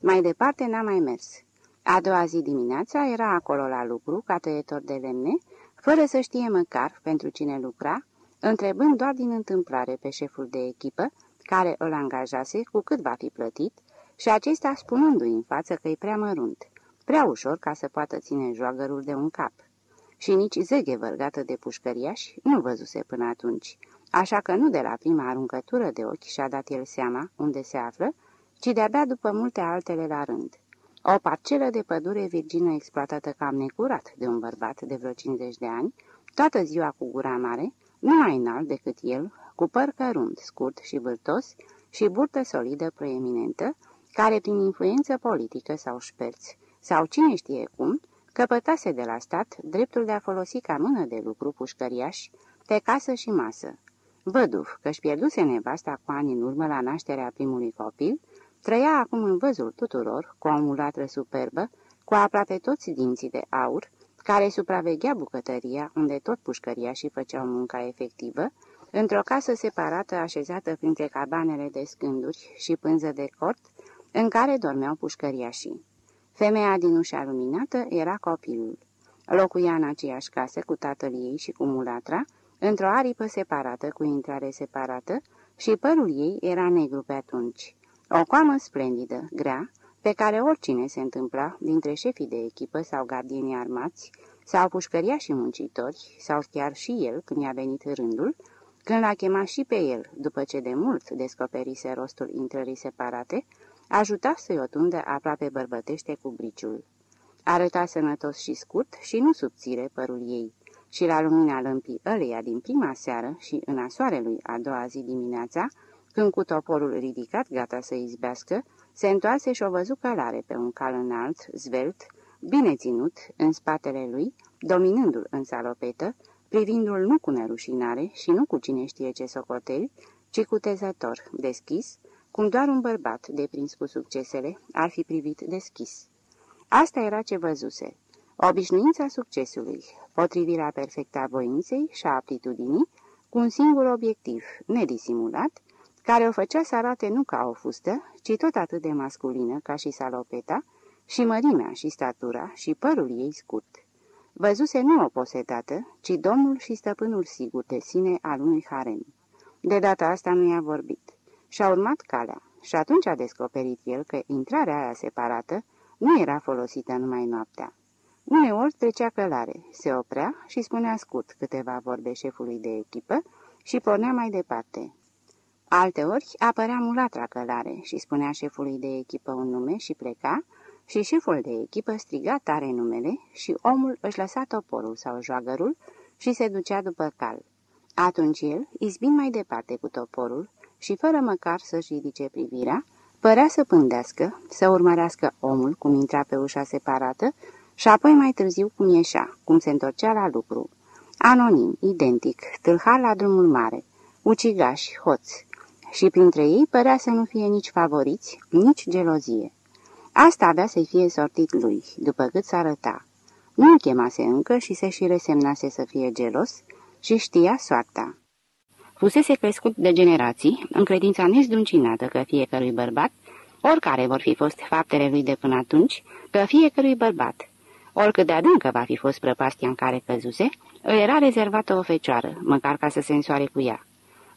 S2: Mai departe n-a mai mers. A doua zi dimineața era acolo la lucru, ca tăietor de lemne, fără să știe măcar pentru cine lucra, întrebând doar din întâmplare pe șeful de echipă, care îl angajase cu cât va fi plătit, și acesta spunându-i în față că e prea mărunt, prea ușor ca să poată ține joagărul de un cap. Și nici zeghe vărgată de pușcăriaș nu văzuse până atunci, așa că nu de la prima aruncătură de ochi și-a dat el seama unde se află, ci de-abia după multe altele la rând. O parcelă de pădure virgină exploatată cam necurat de un bărbat de vreo 50 de ani, toată ziua cu gura mare, nu mai înalt decât el, cu păr cărunt, scurt și vârtos și burtă solidă proeminentă, care prin influență politică sau șperți, sau cine știe cum, căpătase de la stat dreptul de a folosi ca mână de lucru pușcăriași pe casă și masă. Văduf, că-și pierduse nevasta cu ani în urmă la nașterea primului copil, trăia acum în văzul tuturor, cu o mulatră superbă, cu aproape toți dinții de aur, care supraveghea bucătăria, unde tot pușcăria și făceau munca efectivă, într-o casă separată așezată printre cabanele de scânduri și pânză de cort, în care dormeau pușcăriașii. Femeia din ușa luminată era copilul. Locuia în aceeași casă cu tatăl ei și cu mulatra, într-o aripă separată cu intrare separată, și părul ei era negru pe atunci. O coamă splendidă, grea, pe care oricine se întâmpla dintre șefii de echipă sau gardienii armați, sau pușcăria și muncitori, sau chiar și el când i-a venit rândul, când l-a chemat și pe el, după ce de mult descoperise rostul intrării separate, ajuta să-i otundă aproape bărbătește cu briciul. Arăta sănătos și scurt și nu subțire părul ei, și la lumina lămpii ăleia din prima seară și în asoarelui a doua zi dimineața, când cu toporul ridicat gata să izbească, se întoarse și o văzu călare pe un cal înalt, zvelt, bine ținut, în spatele lui, dominându-l în salopetă, privindu-l nu cu nerușinare și nu cu cine știe ce socoteli, ci cu tezător, deschis, cum doar un bărbat, deprins cu succesele, ar fi privit deschis. Asta era ce văzuse. Obișnuința succesului, potrivirea perfectă a voinței și a aptitudinii, cu un singur obiectiv, nedisimulat, care o făcea să arate nu ca o fustă, ci tot atât de masculină ca și salopeta, și mărimea și statura și părul ei scurt. Văzuse nu o posedată, ci domnul și stăpânul sigur de sine al unui harem. De data asta nu i-a vorbit. Și-a urmat calea și atunci a descoperit el că intrarea aia separată nu era folosită numai noaptea. Uneori trecea călare, se oprea și spunea scurt câteva vorbe șefului de echipă și pornea mai departe. Alteori apărea mulatra călare și spunea șefului de echipă un nume și pleca, și șeful de echipă striga tare numele și omul își lăsa toporul sau joagărul și se ducea după cal. Atunci el, izbind mai departe cu toporul și fără măcar să-și ridice privirea, părea să pândească, să urmărească omul cum intra pe ușa separată și apoi mai târziu cum ieșea, cum se întorcea la lucru. Anonim, identic, tâlhar la drumul mare, ucigași, hoți, și printre ei părea să nu fie nici favoriți, nici gelozie. Asta avea să-i fie sortit lui, după cât s-arăta. Nu-l chemase încă și se și resemnase să fie gelos și știa soarta. Fusese crescut de generații, în credința nezdruncinată că fiecărui bărbat, oricare vor fi fost faptele lui de până atunci, că fiecărui bărbat, Oricât de adâncă va fi fost prăpastia în care căzuse, îi era rezervată o fecioară, măcar ca să se însoare cu ea.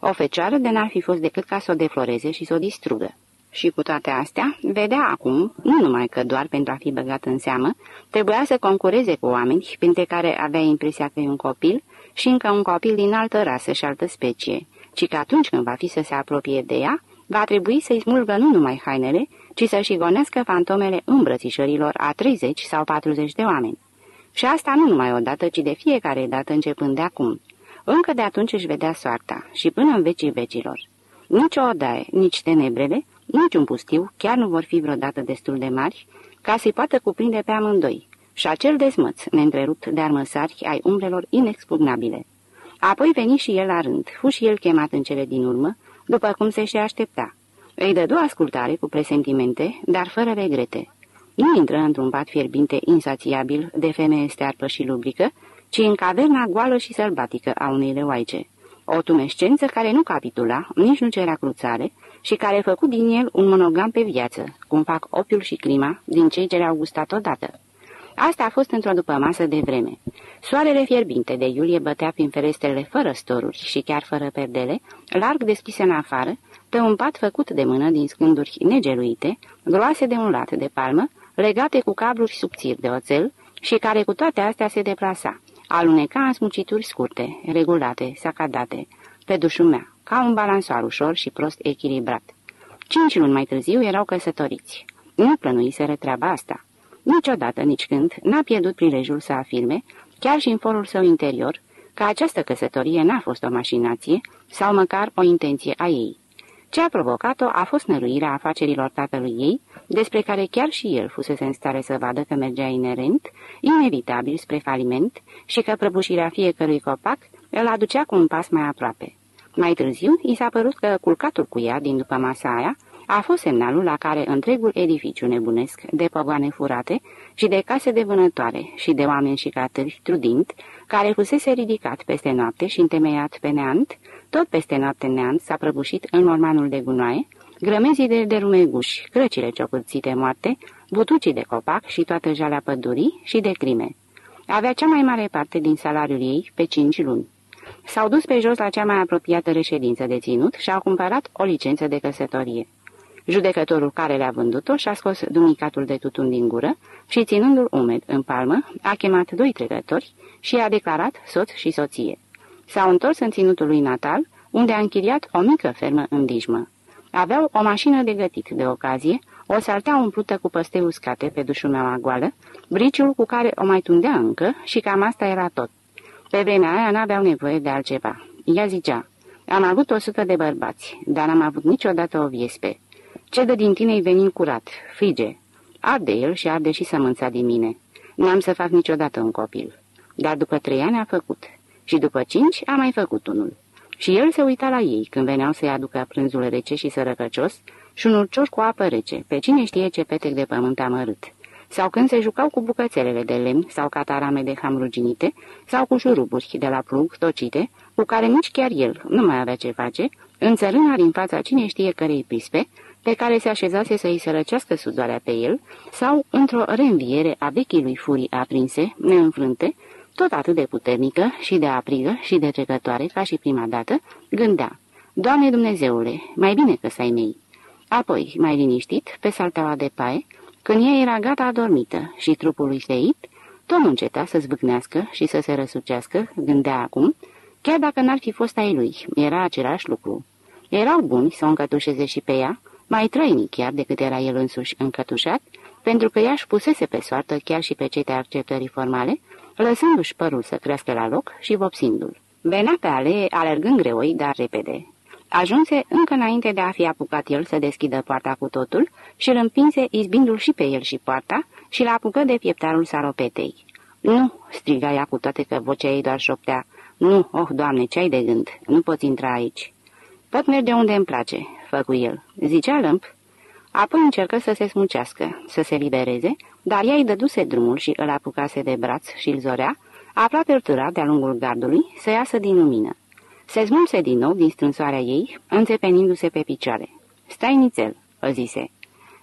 S2: O fecioară de n-ar fi fost decât ca să o defloreze și să o distrugă. Și cu toate astea, vedea acum, nu numai că doar pentru a fi băgat în seamă, trebuia să concureze cu oameni, printre care avea impresia că e un copil, și încă un copil din altă rasă și altă specie, ci că atunci când va fi să se apropie de ea, va trebui să-i smulgă nu numai hainele, ci să-și gonească fantomele îmbrățișărilor a 30 sau 40 de oameni. Și asta nu numai odată, ci de fiecare dată începând de acum. Încă de atunci își vedea soarta și până în vecii vecilor. Nici o odaie, nici tenebrele, nici un pustiu chiar nu vor fi vreodată destul de mari ca să-i poată cuprinde pe amândoi și acel dezmăț neîntrerupt de armăsari ai umbrelor inexpugnabile. Apoi veni și el la rând, fu și el chemat în cele din urmă, după cum se și aștepta. Îi dădu ascultare cu presentimente, dar fără regrete. Nu intră într-un pat fierbinte insațiabil de femeie stearpă și lubrică, ci în caverna goală și sălbatică a unei leoaice. O tumescență care nu capitula, nici nu cerea cruțare și care făcut din el un monogam pe viață, cum fac opiul și clima din cei ce le-au gustat odată. Asta a fost într-o după masă de vreme. Soarele fierbinte de iulie bătea prin ferestrele fără storuri și chiar fără perdele, larg deschise în afară, pe un pat făcut de mână din scânduri negeluite, groase de un lat de palmă, legate cu cabluri subțiri de oțel și care cu toate astea se deplasa, aluneca în smucituri scurte, regulate, sacadate, pe dușumea, ca un balansoar ușor și prost echilibrat. Cinci luni mai târziu erau căsătoriți. Nu plănuiseră treaba asta. Niciodată, nici când, n-a pierdut prilejul să afirme, chiar și în forul său interior, că această căsătorie n-a fost o mașinație sau măcar o intenție a ei. Ce a provocat-o a fost năruirea afacerilor tatălui ei, despre care chiar și el fusese în stare să vadă că mergea inerent, inevitabil spre faliment și că prăbușirea fiecărui copac îl aducea cu un pas mai aproape. Mai târziu, i s-a părut că culcatul cu ea din după masa aia a fost semnalul la care întregul edificiu nebunesc de pogoane furate și de case de vânătoare și de oameni și catări trudind, care fusese ridicat peste noapte și întemeiat pe neant, tot peste noapte neant s-a prăbușit în mormanul de gunoaie, grămezii de derumeguși, crăcile ciocârțite moarte, butucii de copac și toată jalea pădurii și de crime. Avea cea mai mare parte din salariul ei pe cinci luni. S-au dus pe jos la cea mai apropiată reședință de ținut și au cumpărat o licență de căsătorie. Judecătorul care le-a vândut-o și-a scos dumicatul de tutun din gură și, ținându-l umed în palmă, a chemat doi trecători și i-a declarat soț și soție. S-au întors în ținutul lui natal, unde a închiriat o mică fermă în dijmă. Aveau o mașină de gătit de ocazie, o saltea umplută cu păstei uscate pe dușumeaua goală, briciul cu care o mai tundea încă și cam asta era tot. Pe vremea aia n-aveau nevoie de altceva. Ea zicea, am avut o sută de bărbați, dar n-am avut niciodată o viespe. Ce de din tine-i venin curat, frige. Arde el și arde și sămânța din mine. N-am să fac niciodată un copil. Dar după trei ani a făcut. Și după cinci a mai făcut unul. Și el se uita la ei când veneau să-i aducă prânzul rece și sărăcăcios și un urcior cu apă rece, pe cine știe ce petec de pământ amărât. Sau când se jucau cu bucățelele de lemn sau catarame de ham ruginite, sau cu șuruburi de la plug tocite, cu care nici chiar el nu mai avea ce face, în țărâna din fața cine știe cărei pispe, pe care se așezase să-i sărăcească sudoarea pe el, sau într-o reînviere a vechii lui furii aprinse, neînfrânte, tot atât de puternică și de aprigă și de trecătoare ca și prima dată, gândea, Doamne Dumnezeule, mai bine că să-ai mei. Apoi, mai liniștit, pe salteaua de paie, când ea era gata adormită și trupul lui feit, tot nu încetea să zbâcnească și să se răsucească, gândea acum, chiar dacă n-ar fi fost ai lui, era același lucru. Erau buni să o încătușeze și pe ea, mai trăinic chiar decât era el însuși încătușat, pentru că ea își pusese pe soartă chiar și pe cete acceptării formale, lăsându-și părul să crească la loc și vopsindu-l. Venea pe alee, alergând greoi, dar repede. Ajunse încă înainte de a fi apucat el să deschidă poarta cu totul și îl împinse, izbindu-l și pe el și poarta, și l-a apucat de pieptarul saropetei. Nu!" striga ea cu toate că vocea ei doar șoptea. Nu, oh, doamne, ce ai de gând? Nu poți intra aici." Pot merge unde îmi place," făcu el. Zicea lămp. Apoi încercă să se smucească, să se libereze, dar ea îi dăduse drumul și îl apucase de braț și îl zorea, aproape îl târa de-a lungul gardului, să iasă din lumină. Se smulse din nou din strânsoarea ei, înțepenindu-se pe picioare. Stai nițel, o zise.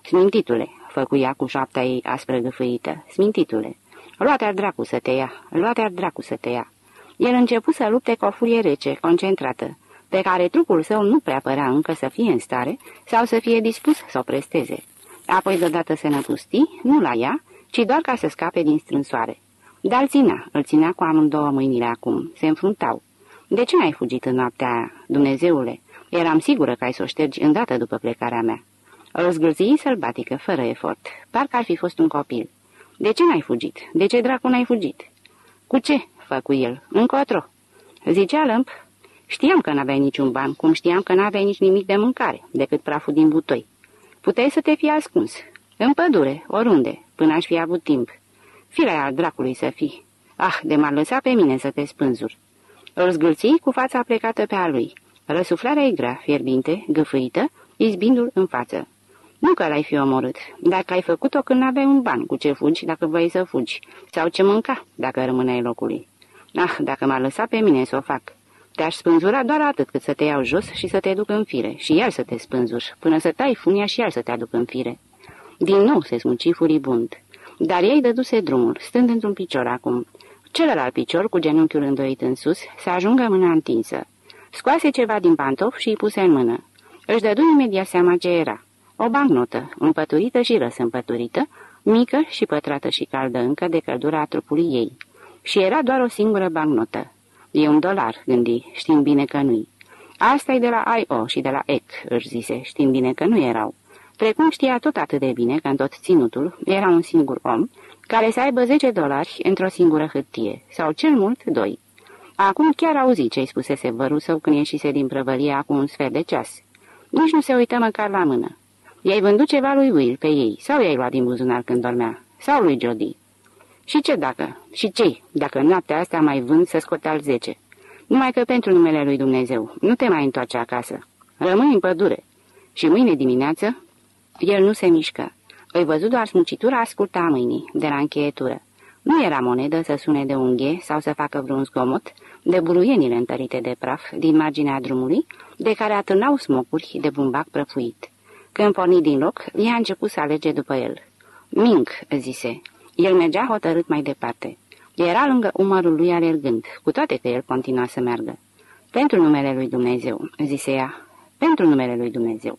S2: Smintitule, făcuia cu șapta ei aspră gâfâită, smintitule. Luate-ar dracu să te ia, luate-ar dracu să te ia. El început să lupte cu o furie rece, concentrată, pe care trupul său nu prea părea încă să fie în stare sau să fie dispus să o presteze. Apoi deodată se năpusti, nu la ea, ci doar ca să scape din strânsoare. Dar îl ținea, îl ținea cu amândouă mâinile acum, se înfruntau. De ce n-ai fugit în noaptea aia, Dumnezeule? Eram sigură că ai să o ștergi îndată după plecarea mea. Îl zgâlții sălbatică, fără efort, parcă ar fi fost un copil. De ce n-ai fugit? De ce dracu n-ai fugit?" Cu ce?" făcu el. Încotro." Zicea Lămp, știam că n-aveai niciun ban, cum știam că n-aveai nici nimic de mâncare, decât praful din butoi. Puteai să te fi ascuns. În pădure, oriunde, până aș fi avut timp. Firea al dracului să fii. Ah, de m-ar lăsa pe mine să te spânzur. Îl zgâlții cu fața plecată pe a lui. Răsuflarea e grea, fierbinte, gâfâită, izbindu-l în față. Nu că l-ai fi omorât, dacă ai făcut-o când n-aveai un ban cu ce fugi dacă vrei să fugi, sau ce mânca dacă rămâneai locului. Ah, dacă m-ar lăsa pe mine să o fac. Te-aș spânzura doar atât cât să te iau jos și să te duc în fire, și el să te spânzuri, până să tai funia și el să te aduc în fire. Din nou se smuci furibund. Dar ei dăduse drumul, stând într-un picior acum. Celălalt picior, cu genunchiul îndoit în sus, să ajungă mâna întinsă. Scoase ceva din pantof și îi puse în mână. Își dădu imediat seama ce era. O bancnotă, împăturită și răsîmpăturită, mică și pătrată și caldă încă de căldura trupului ei. Și era doar o singură bancnotă. E un dolar, gândi, știind bine că nu-i. asta e de la I.O. și de la EC, își zise, știind bine că nu erau. Precum știa tot atât de bine că în tot ținutul era un singur om, care să aibă 10 dolari într-o singură hârtie, sau cel mult doi. Acum chiar auzi ce-i spusese vărul său când ieșise din prăvălie acum un sfert de ceas. Nici nu se uită măcar la mână. I-ai vândut ceva lui Will pe ei, sau i-ai luat din buzunar când dormea, sau lui Jody. Și ce dacă? Și ce dacă noaptea asta mai vând să scoate al zece? Numai că pentru numele lui Dumnezeu nu te mai întoarce acasă. Rămâi în pădure. Și mâine dimineață el nu se mișcă. Îi văzut doar smucitura asculta mâinii, de la încheietură. Nu era monedă să sune de unghe sau să facă vreun zgomot, de buruienile întărite de praf din marginea drumului, de care atârnau smocuri de bumbac prăfuit. Când porni din loc, ea a început să alege după el. Ming, zise. El mergea hotărât mai departe. Era lângă umărul lui alergând, cu toate că el continua să meargă. Pentru numele lui Dumnezeu, zise ea, pentru numele lui Dumnezeu.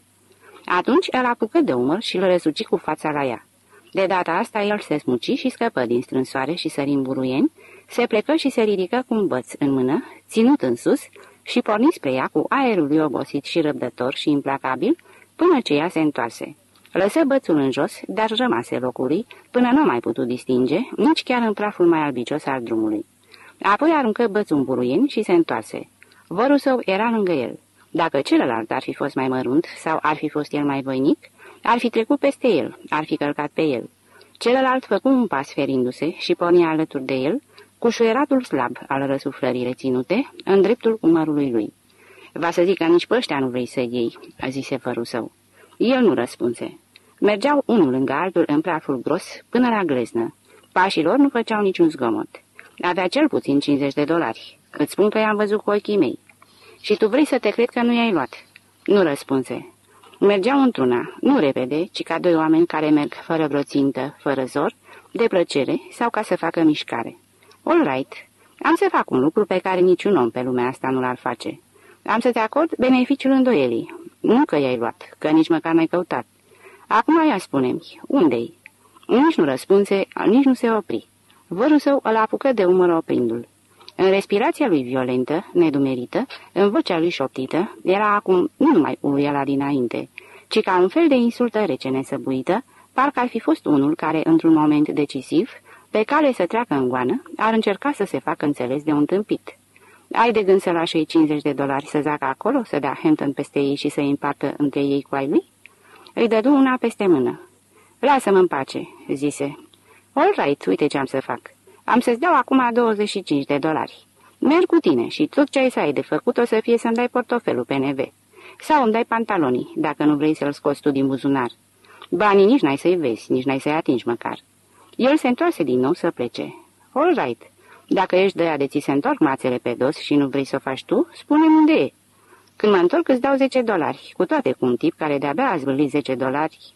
S2: Atunci el apucă de umăr și îl răsuci cu fața la ea. De data asta el se smuci și scăpă din strânsoare și sări în buruieni, se plecă și se ridică cu un băț în mână, ținut în sus, și porni spre ea cu aerul lui obosit și răbdător și implacabil, până ce ea se întoarse. Lăsă bățul în jos, dar rămase locului, până nu mai putut distinge, nici chiar în praful mai albicios al drumului. Apoi aruncă bățul în buruien și se întoarse. Vorul său era lângă el. Dacă celălalt ar fi fost mai mărunt sau ar fi fost el mai voinic, ar fi trecut peste el, ar fi călcat pe el. Celălalt făcu un pas ferindu-se și porni alături de el, cu șuieratul slab al răsuflării reținute, în dreptul umărului lui. Va să zic că nici pe ăștia nu vrei să iei," a zise fărul său. El nu răspunse. Mergeau unul lângă altul în praful gros până la gleznă. Pașii lor nu făceau niciun zgomot. Avea cel puțin 50 de dolari. Îți spun că i-am văzut cu ochii mei. Și tu vrei să te cred că nu i-ai luat. Nu răspunse. Mergeau într-una, nu repede, ci ca doi oameni care merg fără vreo țintă, fără zor, de plăcere sau ca să facă mișcare. All right, am să fac un lucru pe care niciun om pe lumea asta nu l-ar face. Am să te acord beneficiul îndoielii. Nu că i-ai luat, că nici măcar n-ai căutat. Acum ea spune-mi, unde-i? Nici nu răspunse, nici nu se opri. Vărul său îl apucă de umăr oprindu-l. În respirația lui violentă, nedumerită, în vocea lui șoptită, era acum nu numai uluiala dinainte, ci ca un fel de insultă rece nesăbuită, parcă ar fi fost unul care, într-un moment decisiv, pe cale să treacă în goană, ar încerca să se facă înțeles de un tâmpit. Ai de gând să lași ei 50 de dolari să zacă acolo, să dea Hampton peste ei și să îi împartă între ei cu ai lui? Îi dădu una peste mână. Lasă-mă în pace, zise. All right, uite ce am să fac. Am să-ți dau acum 25 de dolari. Merg cu tine și tot ce ai să ai de făcut o să fie să-mi dai portofelul PNV. Sau îmi dai pantalonii, dacă nu vrei să-l scoți tu din buzunar. Banii nici n-ai să-i vezi, nici n-ai să-i atingi măcar. El se întoarse din nou să plece. All right. Dacă ești de de ți se întorc mațele pe dos și nu vrei să o faci tu, spune-mi unde e. Când mă întorc îți dau 10 dolari, cu toate cu un tip care de-abia a zvârlit 10 dolari.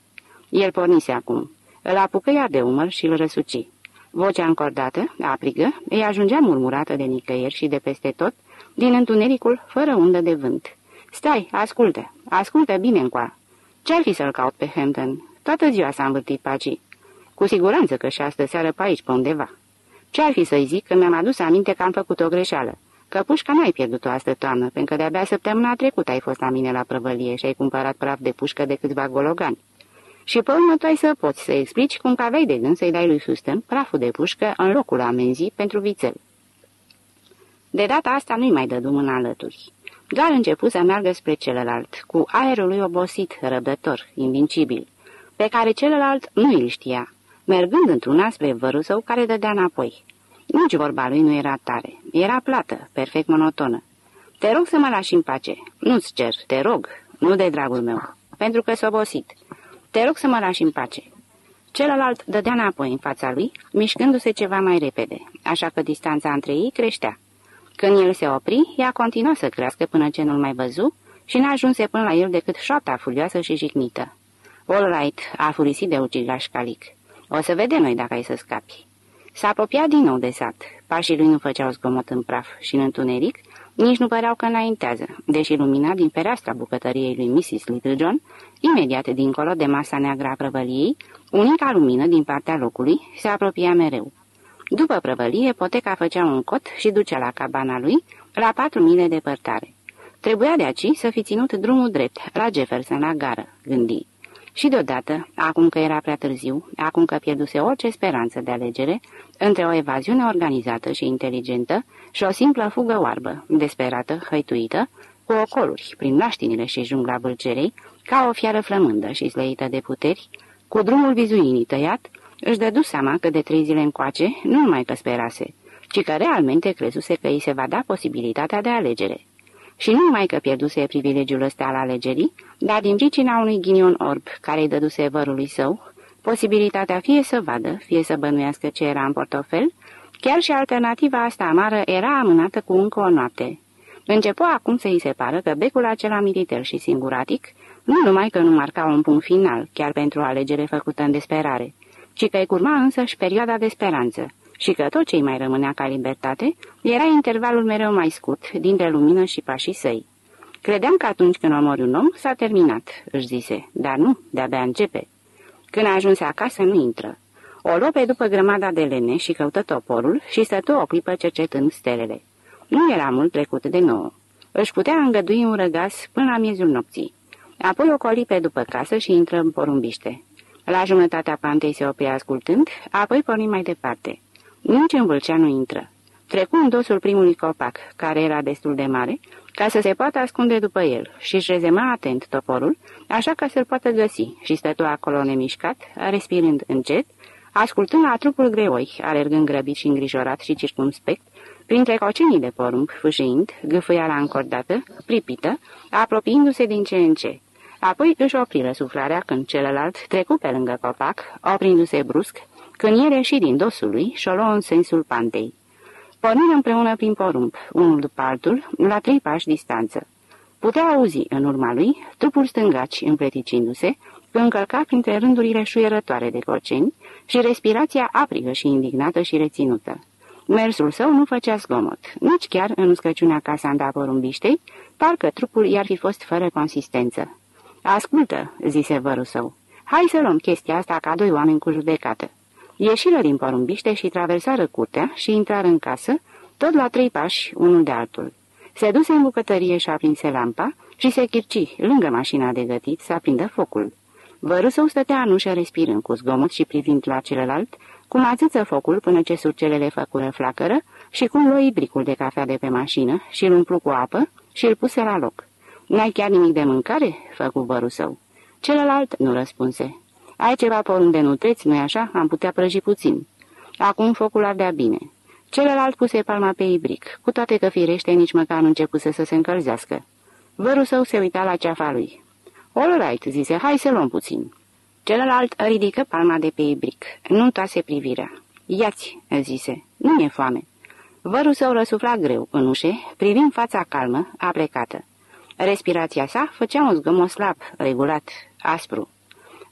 S2: El pornise acum. Îl apucă iar de umăr și îl răsuci. Vocea încordată, aprigă, îi ajungea murmurată de nicăieri și de peste tot, din întunericul fără undă de vânt. Stai, ascultă, ascultă bine încoa. Ce-ar fi să-l caut pe Hampton? Toată ziua s-a învârtit pacii. Cu siguranță că și astă seară pe aici, pe undeva. Ce-ar fi să-i zic când mi-am adus aminte că am făcut o greșeală? Că pușca n-ai pierdut-o astă toamnă, pentru că de-abia săptămâna trecută ai fost la mine la prăvălie și ai cumpărat praf de pușcă de câțiva gologani. Și pe urmă tu ai să poți să explici cum că aveai de gând să-i dai lui Houston praful de pușcă în locul amenzii pentru vițel. De data asta nu-i mai dădu mâna alături. Doar început să meargă spre celălalt, cu aerul lui obosit, răbdător, invincibil, pe care celălalt nu îl știa, mergând într-una spre vărul său care dădea înapoi. Nici vorba lui nu era tare, era plată, perfect monotonă. Te rog să mă lași în pace. Nu-ți cer, te rog, nu de dragul meu, pentru că s-a obosit. Te rog să mă lași în pace." Celălalt dădea înapoi în fața lui, mișcându-se ceva mai repede, așa că distanța între ei creștea. Când el se opri, ea continua să crească până ce nu-l mai văzu și n-ajunse până la el decât șoapta furioasă și jignită. All right, a furisit de ucigaș calic. O să vedem noi dacă ai să scapi. S-a apropiat din nou de sat. Pașii lui nu făceau zgomot în praf și în întuneric, nici nu păreau că înaintează, deși lumina din fereastra bucătăriei lui Mrs. Littlejohn, imediat dincolo de masa neagră a prăvăliei, unica lumină din partea locului se apropia mereu. După prăvălie, poteca făcea un cot și ducea la cabana lui, la patru mile depărtare. Trebuia de aici să fi ținut drumul drept, la Jefferson, la gară, gândi. Și deodată, acum că era prea târziu, acum că pierduse orice speranță de alegere, între o evaziune organizată și inteligentă și o simplă fugă oarbă, desperată, hăituită, cu ocoluri, prin laștinile și jungla bâlcerei, ca o fiară flămândă și slăită de puteri, cu drumul vizuinii tăiat, își dădu seama că de trei zile încoace nu numai că sperase, ci că realmente crezuse că îi se va da posibilitatea de alegere. Și nu numai că pierduse privilegiul ăsta al alegerii, dar din pricina unui ghinion orb care îi dăduse vărului său, posibilitatea fie să vadă, fie să bănuiască ce era în portofel, chiar și alternativa asta amară era amânată cu încă o noapte. Începu acum să îi se pară că becul acela militar și singuratic nu numai că nu marca un punct final, chiar pentru o alegere făcută în desperare, ci că îi curma însăși perioada de speranță și că tot ce mai rămânea ca libertate era intervalul mereu mai scurt dintre lumină și pașii săi. Credeam că atunci când omori un om, s-a terminat, își zise, dar nu, de-abia începe. Când a ajuns acasă, nu intră. O lope după grămada de lene și căută toporul și stătu o clipă cercetând stelele. Nu era mult trecut de nouă. Își putea îngădui un răgaz până la miezul nopții. Apoi o colipe după casă și intră în porumbiște. La jumătatea pantei se opri ascultând, apoi porni mai departe. Nici în vâlcea nu intră. Trecu în dosul primului copac, care era destul de mare, ca să se poată ascunde după el și își rezema atent toporul, așa ca să-l poată găsi și stătu acolo nemișcat, respirând încet, ascultând la trupul greoi, alergând grăbit și îngrijorat și circumspect, printre cocenii de porumb, fâșiind, gâfâia la încordată, pripită, apropiindu-se din ce în ce. Apoi își opri răsuflarea când celălalt trecu pe lângă copac, oprindu-se brusc, când el ieși din dosul lui și o luă în sensul pantei. Porniră împreună prin porumb, unul după altul, la trei pași distanță. Putea auzi în urma lui trupul stângaci împleticindu-se, încălca printre rândurile șuierătoare de coceni și respirația aprigă și indignată și reținută. Mersul său nu făcea zgomot, nici chiar în uscăciunea casanda porumbiștei, parcă trupul i-ar fi fost fără consistență. Ascultă," zise vărul său, hai să luăm chestia asta ca doi oameni cu judecată." Ieșiră din porumbiște și traversară curtea și intrară în casă, tot la trei pași, unul de altul. Se duse în bucătărie și aprinse lampa și se chirci, lângă mașina de gătit, să aprindă focul. Vărul său stătea în ușă respirând cu zgomot și privind la celălalt, cum ațâță focul până ce surcelele făcură flacără și cum loi bricul de cafea de pe mașină și îl umplu cu apă și îl puse la loc. N-ai chiar nimic de mâncare?" făcu vărul său. Celălalt nu răspunse. Ai ceva porumb de nutreți, nu-i așa? Am putea prăji puțin." Acum focul ardea bine. Celălalt puse palma pe ibric, cu toate că firește nici măcar nu începuse să se încălzească. Vărul său se uita la ceafa lui. All right," zise, hai să luăm puțin." Celălalt ridică palma de pe ibric. Nu toase privirea. Iați," zise, nu e foame." Vărul său răsufla greu în ușe, privind fața calmă, aplecată. Respirația sa făcea un zgomot slab, regulat, aspru.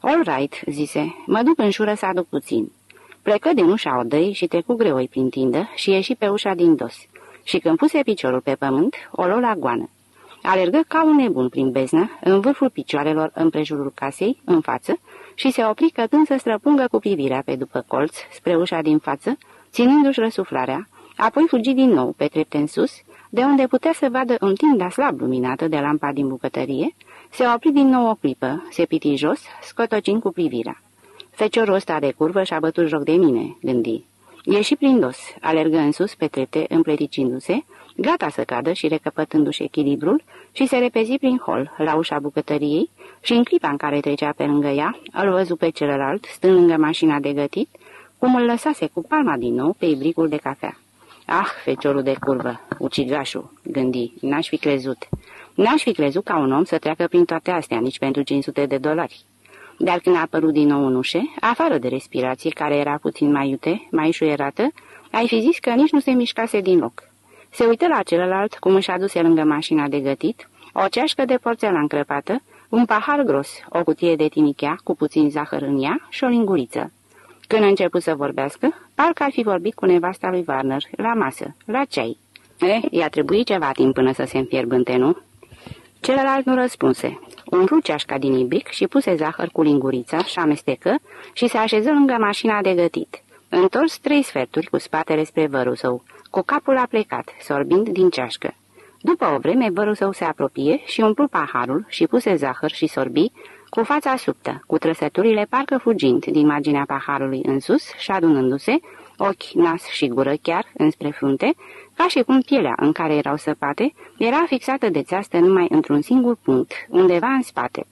S2: All right," zise, mă duc în șură să aduc puțin." Plecă din ușa odăi și trecu greoi prin tindă și ieși pe ușa din dos. Și când puse piciorul pe pământ, o lua la goană. Alergă ca un nebun prin beznă, în vârful picioarelor împrejurul casei, în față, și se opri cătând să străpungă cu privirea pe după colț, spre ușa din față, ținându-și răsuflarea, apoi fugi din nou pe trepte în sus, de unde putea să vadă în tinda slab luminată de lampa din bucătărie, se opri din nou o clipă, se piti jos, scotocind cu privirea. Feciorul ăsta de curvă și-a bătut joc de mine, gândi. Ieși prin dos, alergă în sus pe trepte, împleticindu-se, gata să cadă și recăpătându-și echilibrul, și se repezi prin hol, la ușa bucătăriei, și în clipa în care trecea pe lângă ea, îl văzu pe celălalt, stând lângă mașina de gătit, cum îl lăsase cu palma din nou pe ibricul de cafea. Ah, feciorul de curvă, ucigașul, gândi, n-aș fi crezut. N-aș fi crezut ca un om să treacă prin toate astea, nici pentru 500 de dolari. Dar când a apărut din nou în ușe, afară de respirație, care era puțin mai iute, mai șuierată, ai fi zis că nici nu se mișcase din loc. Se uită la celălalt, cum își aduse lângă mașina de gătit, o ceașcă de porțelan crăpată, un pahar gros, o cutie de tinichea cu puțin zahăr în ea și o linguriță. Când a început să vorbească, parcă ar fi vorbit cu nevasta lui Warner, la masă, la ceai. Eh, i-a trebuit ceva timp până să se înfierbânte, nu? Celălalt nu răspunse. Umplu ceașca din ibric și puse zahăr cu lingurița și amestecă și se așeză lângă mașina de gătit. Întors trei sferturi cu spatele spre vărul său, cu capul aplecat, sorbind din ceașcă. După o vreme, vărul său se apropie și umplu paharul și puse zahăr și sorbi, cu fața subtă, cu trăsăturile parcă fugind din marginea paharului în sus și adunându-se, ochi, nas și gură chiar înspre frunte, ca și cum pielea în care erau săpate era fixată de țeastă numai într-un singur punct, undeva în spate.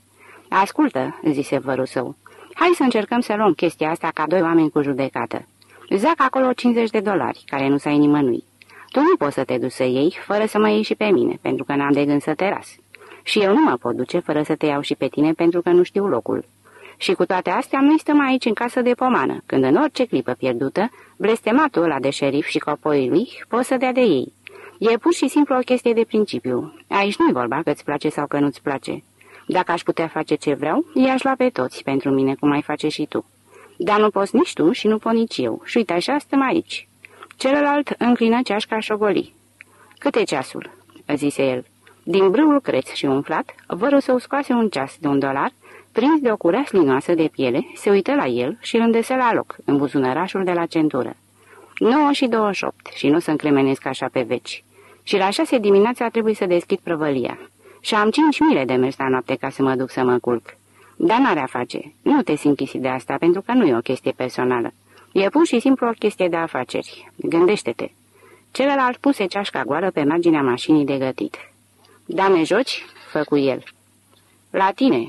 S2: Ascultă," zise vărul său, hai să încercăm să luăm chestia asta ca doi oameni cu judecată. Zac acolo 50 de dolari, care nu s-ai nimănui. Tu nu poți să te duci să iei, fără să mă iei și pe mine, pentru că n-am de gând să te las. Și eu nu mă pot duce fără să te iau și pe tine, pentru că nu știu locul. Și cu toate astea, noi stăm aici în casă de pomană, când în orice clipă pierdută, blestematul ăla de șerif și copoii lui pot să dea de ei. E pur și simplu o chestie de principiu. Aici nu-i vorba că îți place sau că nu-ți place. Dacă aș putea face ce vreau, i-aș lua pe toți pentru mine, cum ai face și tu. Dar nu poți nici tu și nu pot nici eu. Și uite așa stăm aici. Celălalt înclină ceașca șogoli. Cât e ceasul?" zise el. Din brâul creț și umflat, vărul său scoase un ceas de un dolar, prins de o curea slinoasă de piele, se uită la el și îl îndese la loc, în buzunărașul de la centură. 9 și 28 și nu să încremenesc așa pe veci. Și la șase dimineața trebuie să deschid prăvălia. Și am cinci mile de mers la noapte ca să mă duc să mă culc. Dar n-are a face. Nu te simți de asta, pentru că nu e o chestie personală. E pur și simplu o chestie de afaceri. Gândește-te. Celălalt puse ceașca goală pe marginea mașinii de gătit. Da, me joci?" făcu el. La tine.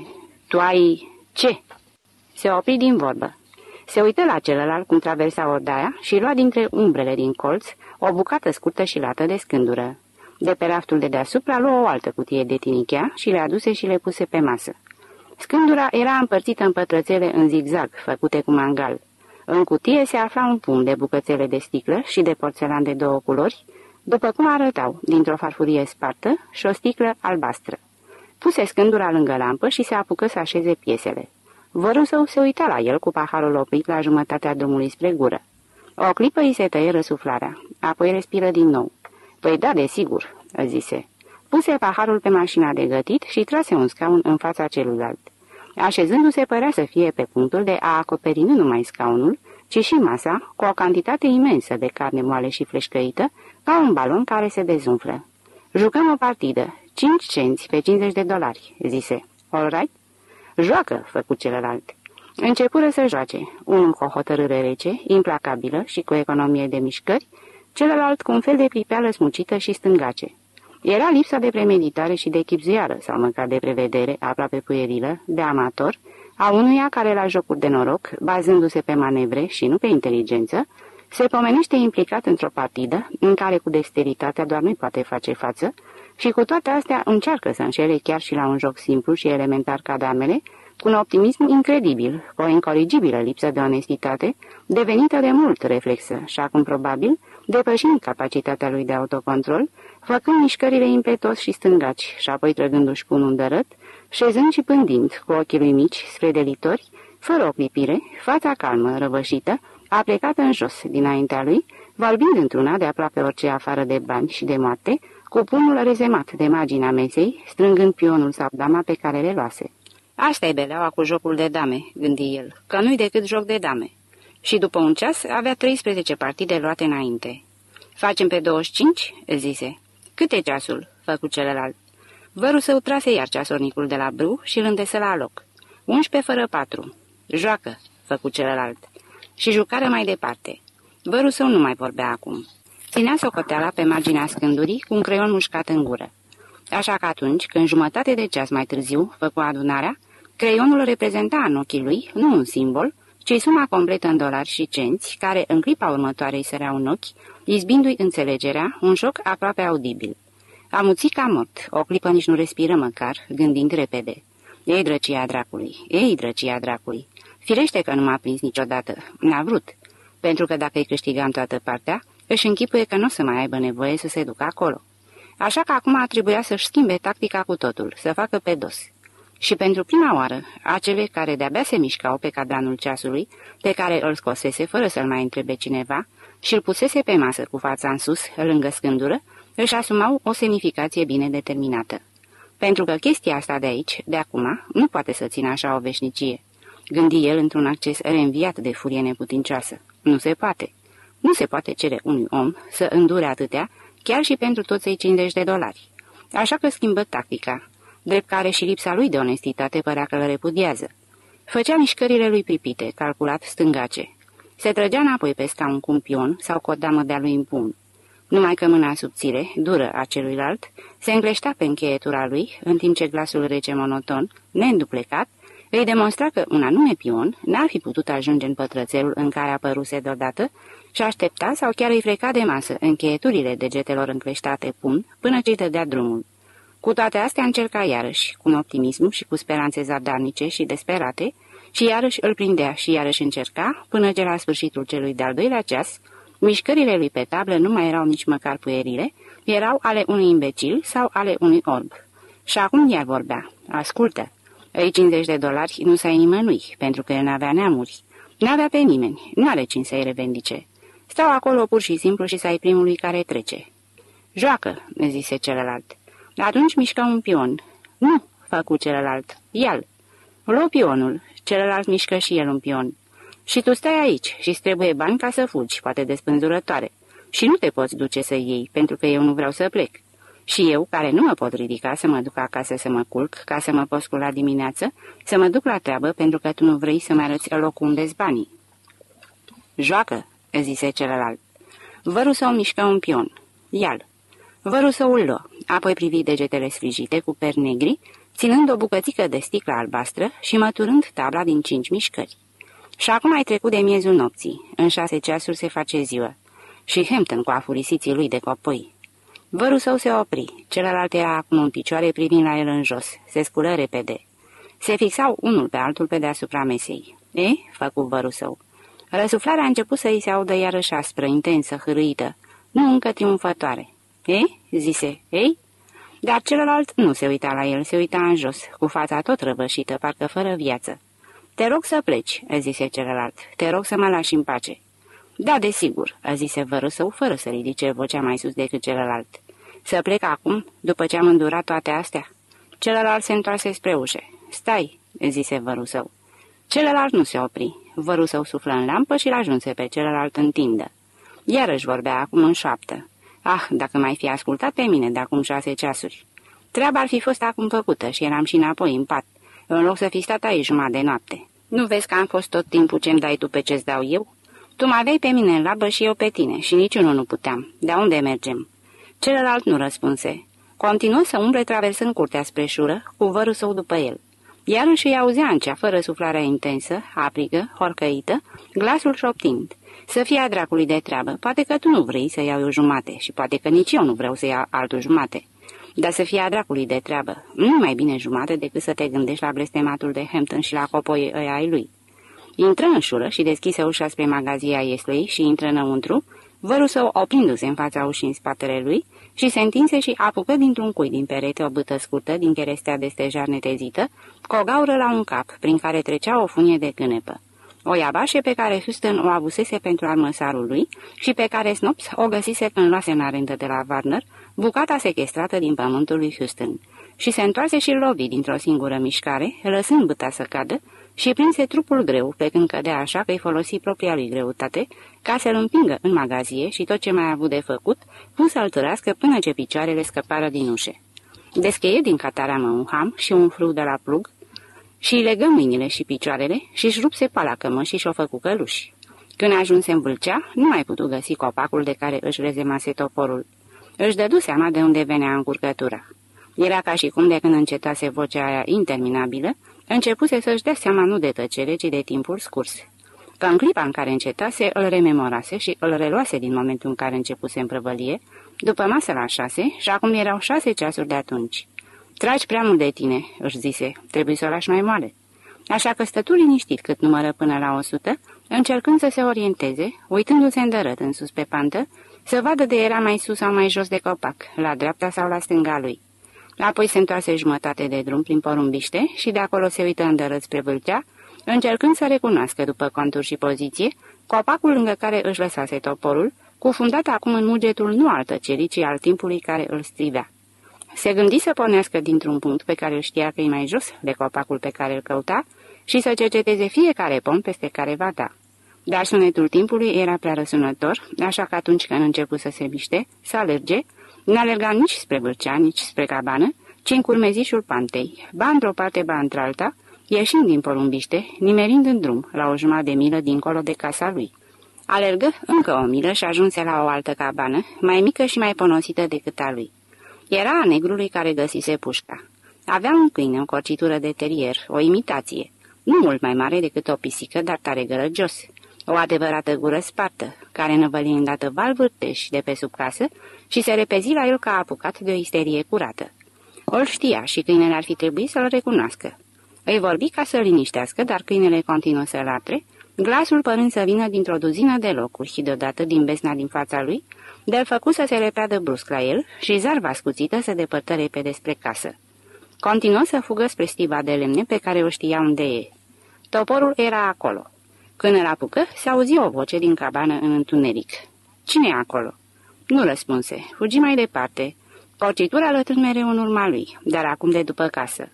S2: Tu ai... ce?" Se opri din vorbă. Se uită la celălalt cum traversa odaia și lua dintre umbrele din colț o bucată scurtă și lată de scândură. De pe raftul de deasupra luă o altă cutie de tinichea și le aduse și le puse pe masă. Scândura era împărțită în pătrățele în zigzag, făcute cu mangal. În cutie se afla un pum de bucățele de sticlă și de porțelan de două culori, după cum arătau, dintr-o farfurie spartă și o sticlă albastră. Puse scândura lângă lampă și se apucă să așeze piesele. Vărul său se uita la el cu paharul oprit la jumătatea drumului spre gură. O clipă îi se tăie răsuflarea, apoi respiră din nou. Păi da, desigur," zise. Puse paharul pe mașina de gătit și trase un scaun în fața celuilalt. Așezându-se părea să fie pe punctul de a acoperi nu numai scaunul, ci și masa, cu o cantitate imensă de carne moale și fleșcăită, ca un balon care se dezumflă. Jucăm o partidă, 5 cenți pe 50 de dolari, zise. All right? Joacă, făcut celălalt. Începură să joace, unul cu o hotărâre rece, implacabilă și cu economie de mișcări, celălalt cu un fel de pripeală smucită și stângace. Era lipsa de premeditare și de chipzuială, sau măcar de prevedere, aproape puierilă, de amator, a unuia care la jocuri de noroc, bazându-se pe manevre și nu pe inteligență, se pomenește implicat într-o partidă în care cu dexteritatea doar nu poate face față și cu toate astea încearcă să înșele chiar și la un joc simplu și elementar ca damele, cu un optimism incredibil, cu o incorrigibilă lipsă de onestitate, devenită de mult reflexă și acum probabil, depășind capacitatea lui de autocontrol, făcând mișcările impetos și stângaci și apoi trăgându-și cu un undărăt, șezând și pândind cu ochii lui mici spre delitori, fără o clipire, fața calmă, răvășită, A plecat în jos dinaintea lui, vorbind într-una de aproape orice afară de bani și de moarte, cu pumnul rezemat de marginea mesei, strângând pionul sau dama pe care le luase. Asta e beleaua cu jocul de dame, gândi el, că nu-i decât joc de dame. Și după un ceas avea 13 partide luate înainte. Facem pe 25?" zise. Cât e ceasul?" făcu celălalt. Vărul său trase iar ceasornicul de la brâu și îl îndesă la loc. 11 fără patru. Joacă, făcu celălalt. Și jucară mai departe. Vărul său nu mai vorbea acum. Ținea socoteala pe marginea scândurii cu un creion mușcat în gură. Așa că atunci, când jumătate de ceas mai târziu făcu adunarea, creionul reprezenta în ochii lui nu un simbol, ci suma completă în dolari și cenți, care în clipa următoare îi săreau în ochi, izbindu-i înțelegerea, un șoc aproape audibil. Amuțit ca mort, o clipă nici nu respiră măcar, gândind repede. Ei, drăcia dracului, ei, drăcia dracului. Firește că nu m-a prins niciodată, n-a vrut, pentru că dacă îi câștiga în toată partea, își închipuie că nu o să mai aibă nevoie să se ducă acolo. Așa că acum trebuia să-și schimbe tactica cu totul, să facă pe dos. Și pentru prima oară, acele care de-abia se mișcau pe cadranul ceasului, pe care îl scosese fără să-l mai întrebe cineva, și îl pusese pe masă cu fața în sus, lângă scândură, își asumau o semnificație bine determinată. Pentru că chestia asta de aici, de acum, nu poate să țină așa o veșnicie. Gândi el într-un acces reînviat de furie neputincioasă. Nu se poate. Nu se poate cere unui om să îndure atâtea, chiar și pentru toți cei 50 de dolari. Așa că schimbă tactica, drept care și lipsa lui de onestitate părea că îl repudiază. Făcea mișcările lui pripite, calculat stângace. Se trăgea înapoi pe scaun cu un pion sau cu o damă de-a lui în pumn. Numai că mâna subțire, dură a celuilalt, se îngleștea pe încheietura lui, în timp ce glasul rece monoton, neînduplecat, îi demonstra că un anume pion n-ar fi putut ajunge în pătrățelul în care apăruse deodată și aștepta sau chiar îi freca de masă încheieturile degetelor încleștate pun până ce-i dădea drumul. Cu toate astea încerca iarăși, cu optimism și cu speranțe zadarnice și desperate, și iarăși îl prindea și iarăși încerca, până ce la sfârșitul celui de-al doilea ceas, mișcările lui pe tablă nu mai erau nici măcar puerile, erau ale unui imbecil sau ale unui orb. Și acum iar vorbea. Ascultă, ei 50 de dolari nu s-ai nimănui, pentru că el n-avea neamuri. N-avea pe nimeni, n-are cine să-i revendice. Stau acolo pur și simplu și să-i primului care trece. Joacă, zise celălalt. Atunci mișcă un pion. Nu, făcu celălalt. El. Luă pionul. Celălalt mișcă și el un pion. Și tu stai aici și trebuie bani ca să fugi, poate de spânzurătoare. Și nu te poți duce să iei, pentru că eu nu vreau să plec. Și eu, care nu mă pot ridica să mă duc acasă să mă culc, ca să mă pot scula dimineață, să mă duc la treabă pentru că tu nu vrei să-mi arăți locul unde banii. Joacă, zise celălalt. Vărul său mișcă un pion. Ial. Vărul său îl luă, apoi privi degetele sfrijite cu per negri, ținând o bucățică de sticlă albastră și măturând tabla din cinci mișcări. Și acum ai trecut de miezul nopții. În șase ceasuri se face ziua. Și Hampton cu afurisiții lui de copoi. Vărul său se opri, celălalt era acum în picioare privind la el în jos. Se sculă repede. Se fixau unul pe altul pe deasupra mesei. E? făcu vărul său. Răsuflarea a început să îi se audă iarăși aspră, intensă, hârâită, nu încă triumfătoare. Ei? zise. Ei? Dar celălalt nu se uita la el, se uita în jos, cu fața tot răvășită, parcă fără viață. Te rog să pleci," zise celălalt. Te rog să mă lași în pace." Da, desigur," zise vărul său, fără să ridice vocea mai sus decât celălalt. Să plec acum, după ce am îndurat toate astea?" Celălalt se întoarse spre ușe. Stai," zise vărul său. Celălalt nu se opri. Vărul său suflă în lampă și l-ajunse pe celălalt în tindă. Iarăși vorbea acum în șoaptă. Ah, dacă mai fi ascultat pe mine de acum șase ceasuri. Treaba ar fi fost acum făcută și eram și înapoi în pat, în loc să fi stat aici jumătate de noapte. Nu vezi că am fost tot timpul ce-mi dai tu pe ce-ți dau eu? Tu mă aveai pe mine în labă și eu pe tine și niciunul nu puteam. De unde mergem?" Celălalt nu răspunse. Continuă să umble traversând curtea spre șură, cu vărul său după el. Iar își auzea în cea, fără suflarea intensă, aprigă, horcăită, glasul șoptind. Să fie a dracului de treabă, poate că tu nu vrei să iau o jumate și poate că nici eu nu vreau să iau altul jumate. Dar să fie a dracului de treabă, nu mai bine jumate decât să te gândești la blestematul de Hampton și la copoii ăia ai lui. Intră în șură și deschise ușa spre magazia Iesley și intră înăuntru, vărul său oprindu-se în fața ușii în spatele lui și se întinse și apucă dintr-un cui din perete o bâtă scurtă din cherestea de stejar netezită, cu o gaură la un cap, prin care trecea o funie de cânepă. o iabașe pe care Houston o avusese pentru armăsarul lui și pe care Snops o găsise când luase în arendă de la Warner, bucata sequestrată din pământul lui Houston. Și se întoarse și lovi dintr-o singură mișcare, lăsând băta să cadă, și prinse trupul greu, pe când cădea așa că îi folosi propria lui greutate, ca să-l împingă în magazie și tot ce mai a avut de făcut, fu să-l târască până ce picioarele scăpară din ușe. Descheie din cataramă un ham și un flu de la plug și îi legă mâinile și picioarele și își rupse pala cămășii și o făcu căluși. Când ajunse în vâlcea, nu mai putu găsi copacul de care își rezemase toporul. Își dădu seama de unde venea încurcătura. Era ca și cum de când încetase vocea aia interminabilă, începuse să-și dea seama nu de tăcere, ci de timpul scurs. Că în clipa în care încetase, îl rememorase și îl reluase din momentul în care începuse în prăvălie, după masă la șase și acum erau șase ceasuri de atunci. Tragi prea mult de tine," își zise, trebuie să o lași mai moale." Așa că stătu liniștit cât numără până la o sută, încercând să se orienteze, uitându-se îndărât în sus pe pantă, să vadă de era mai sus sau mai jos de copac, la dreapta sau la stânga lui. Apoi se întoarse jumătate de drum prin porumbiște și de acolo se uită îndărât spre vâlcea, încercând să recunoască după contur și poziție copacul lângă care își lăsase toporul, cufundat acum în mugetul nu al tăcerii, ci al timpului care îl strivea. Se gândi să pornească dintr-un punct pe care îl știa că e mai jos de copacul pe care îl căuta și să cerceteze fiecare pom peste care va da. Dar sunetul timpului era prea răsunător, așa că atunci când început să se miște, să alerge, n-alerga nici spre vârcea, nici spre cabană, ci în curmezișul pantei, ba într-o parte, ba într-alta, ieșind din porumbiște, nimerind în drum, la o jumătate de milă dincolo de casa lui. Alergă încă o milă și ajunse la o altă cabană, mai mică și mai ponosită decât a lui. Era a negrului care găsise pușca. Avea un câine, o corcitură de terier, o imitație, nu mult mai mare decât o pisică, dar tare gărăgios. O adevărată gură spartă, care năvăli îndată val vârteș de pe sub casă și se repezi la el ca apucat de o isterie curată. O știa și câinele ar fi trebuit să-l recunoască. Îi vorbi ca să-l liniștească, dar câinele continuă să latre, glasul părând să vină dintr-o duzină de locuri și deodată din besna din fața lui, de-l făcut să se repeadă brusc la el și zarva scuțită să depărtă repede spre casă. Continuă să fugă spre stiva de lemne pe care o știa unde e. Toporul era acolo. Când îl apucă, se auzi o voce din cabană în întuneric. Cine e acolo?" Nu răspunse. Fugi mai departe. Porcitura lătrând mereu în urma lui, dar acum de după casă.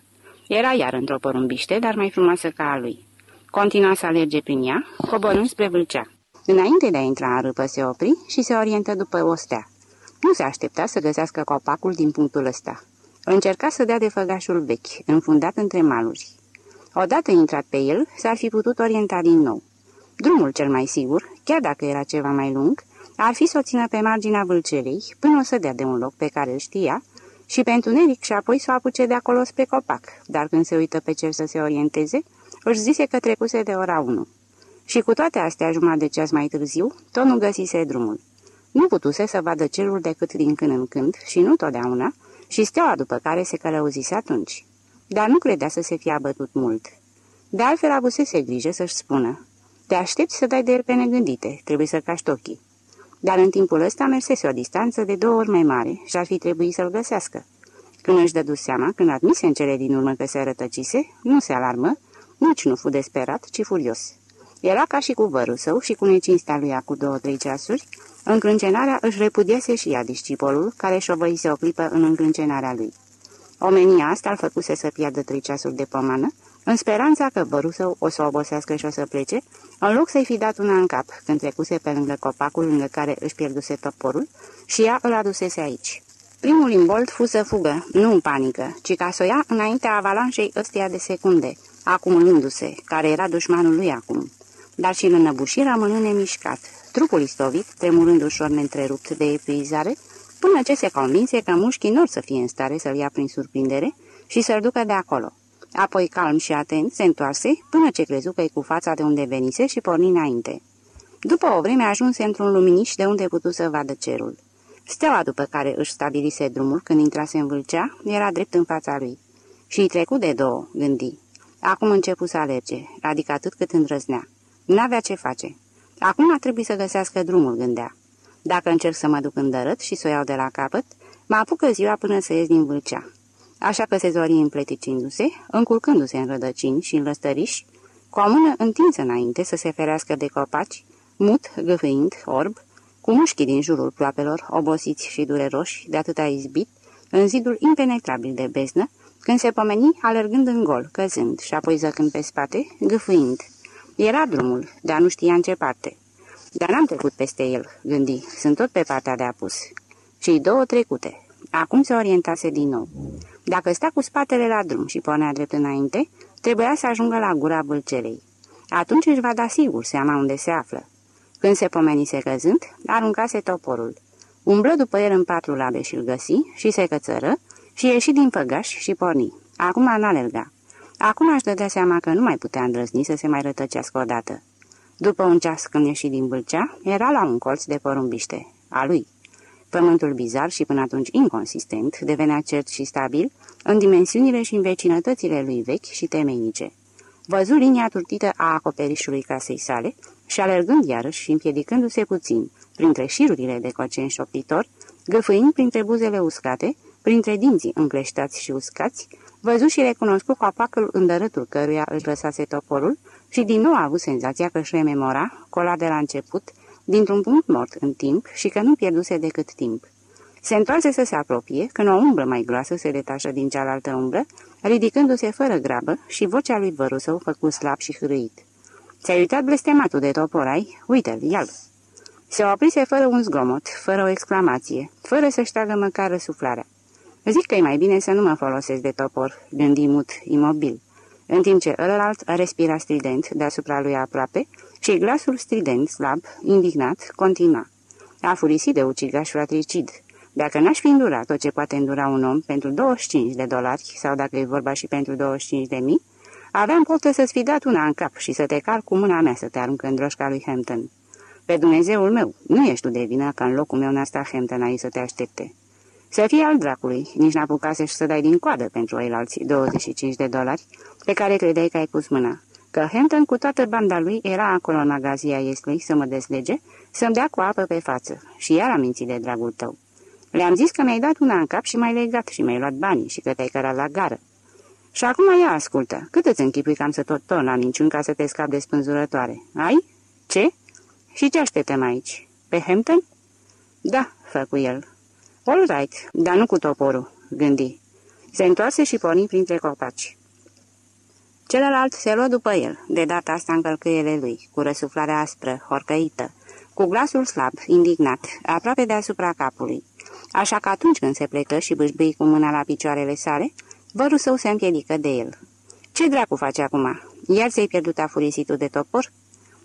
S2: Era iar într-o porumbiște, dar mai frumoasă ca a lui. Continua să alerge prin ea, coborând spre vâlcea. Înainte de a intra în râpă se opri și se orientă după o stea. Nu se aștepta să găsească copacul din punctul ăsta. Încerca să dea de făgașul vechi, înfundat între maluri. Odată intrat pe el, s-ar fi putut orienta din nou. Drumul cel mai sigur, chiar dacă era ceva mai lung, ar fi să o țină pe marginea vâlcelei, până o să dea de un loc pe care îl știa, și pentru neric și apoi să o apuce de acolo spre copac, dar când se uită pe cer să se orienteze, își zise că trecuse de ora 1. Și cu toate astea, jumătate de ceas mai târziu, tot nu găsise drumul. Nu putuse să vadă cerul decât din când în când și nu totdeauna, și steaua după care se călăuzise atunci. Dar nu credea să se fie abătut mult. De altfel avusese grijă să-și spună, te aștepți să dai de el pe negândite, trebuie să caști ochii. Dar în timpul ăsta mersese o distanță de două ori mai mare și ar fi trebuit să-l găsească. Când își dădu seama, când admise în cele din urmă că se rătăcise, nu se alarmă, nici nu fu desperat, ci furios. Era ca și cu vărul său și cu necinstea lui cu două-trei ceasuri, încrâncenarea își repudiase și ea discipolul, care șovăise o clipă în încrâncenarea lui. Omenia asta îl făcuse să piardă trei ceasuri de pomană, în speranța că vărul său o să obosească și o să plece, în loc să-i fi dat una în cap când trecuse pe lângă copacul lângă care își pierduse toporul și ea îl adusese aici. Primul imbold fu să fugă, nu în panică, ci ca să o ia înaintea avalanșei ăsteia de secunde, acumulându-se, care era dușmanul lui acum. Dar și înăbușit rămânând nemișcat, trupul istovit, tremurând ușor neîntrerupt de epuizare, până ce se convinse că mușchii nu să fie în stare să-l ia prin surprindere și să-l ducă de acolo. Apoi, calm și atent, se întoarse până ce crezu că cu fața de unde venise și porni înainte. După o vreme ajunse într-un luminiș de unde putu să vadă cerul. Steaua după care își stabilise drumul când intrase în vâlcea era drept în fața lui. Și-i trecut de două, gândi. Acum începu să alerge, adică atât cât îndrăznea. N-avea ce face. Acum a trebuit să găsească drumul, gândea. Dacă încerc să mă duc în dărât și să o iau de la capăt, mă apucă ziua până să ies din vâlcea. Așa că se zori împleticindu-se, încurcându-se în rădăcini și în lăstăriși, cu o mână întinsă înainte să se ferească de copaci, mut, gâfâind, orb, cu mușchii din jurul ploapelor, obosiți și dureroși de atâta izbit, în zidul impenetrabil de beznă, când se pomeni alergând în gol, căzând și apoi zăcând pe spate, gâfâind. Era drumul, dar nu știa în ce parte. Dar n-am trecut peste el, gândi, sunt tot pe partea de apus. Și două trecute. Acum se orientase din nou. Dacă sta cu spatele la drum și pornea drept înainte, trebuia să ajungă la gura bâlcelei. Atunci își va da sigur seama unde se află. Când se pomenise căzând, aruncase toporul. Umblă după el în patru labe și-l găsi și se cățără și ieși din făgaș și porni. Acum n-alerga. Acum aș dădea seama că nu mai putea îndrăzni să se mai rătăcească odată. După un ceas când ieși din Bâlcea, era la un colț de porumbiște, a lui. Pământul bizar și până atunci inconsistent devenea cert și stabil în dimensiunile și în vecinătățile lui vechi și temeinice. Văzu linia turtită a acoperișului casei sale și alergând iarăși și împiedicându-se puțin, printre șirurile de coceni șoptitor, găfâind printre buzele uscate, printre dinții încleștați și uscați, văzu și recunoscu copacul îndărătul căruia îl lăsase toporul și din nou a avut senzația că își rememora, colat de la început, dintr-un punct mort în timp și că nu pierduse decât timp. Se întoarse să se apropie, când o umbră mai groasă se detașă din cealaltă umbră, ridicându-se fără grabă și vocea lui vărul făcu slab și hârâit. Ți-ai uitat blestematul de toporai? Uite-l, ia-l!" Se oprise fără un zgomot, fără o exclamație, fără să-și tragă măcar răsuflarea. Zic că e mai bine să nu mă folosesc de topor, gândi mut, imobil, în timp ce ălălalt respira strident deasupra lui aproape și glasul strident, slab, indignat, continua. A furisit de ucigaș fratricid. Dacă n-aș fi îndurat tot ce poate îndura un om pentru 25 de dolari, sau dacă e vorba și pentru 25 de mii, aveam poftă să-ți fi dat una în cap și să te car cu mâna mea să te arunc în droșca lui Hampton. Pe Dumnezeul meu, nu ești tu de vină că în locul meu n-a stat Hampton aici să te aștepte. Să fie al dracului, nici n-apucase și să dai din coadă pentru ei alții 25 de dolari, pe care credeai că ai pus mâna. Că Hampton cu toată banda lui era acolo în magazia Iesley să mă deslege, să-mi dea cu apă pe față și iar am mințit de dragul tău. Le-am zis că mi-ai dat una în cap și m-ai legat și mi-ai luat banii și că te-ai cărat la gară. Și acum ea ascultă. Cât îți închipui cam să tot torn la minciuni ca să te scapi de spânzurătoare? Ai? Ce? Și ce așteptăm aici? Pe Hampton? Da, făcu el. All right, dar nu cu toporul, gândi. Se întoarse și porni printre copaci. Celălalt se luă după el, de data asta în călcâiele lui, cu răsuflarea aspră, horcăită, cu glasul slab, indignat, aproape deasupra capului. Așa că atunci când se plecă și bâșbâi cu mâna la picioarele sale, vărul său se împiedică de el. Ce dracu face acum? Iar ți-ai pierdut afurisitul de topor?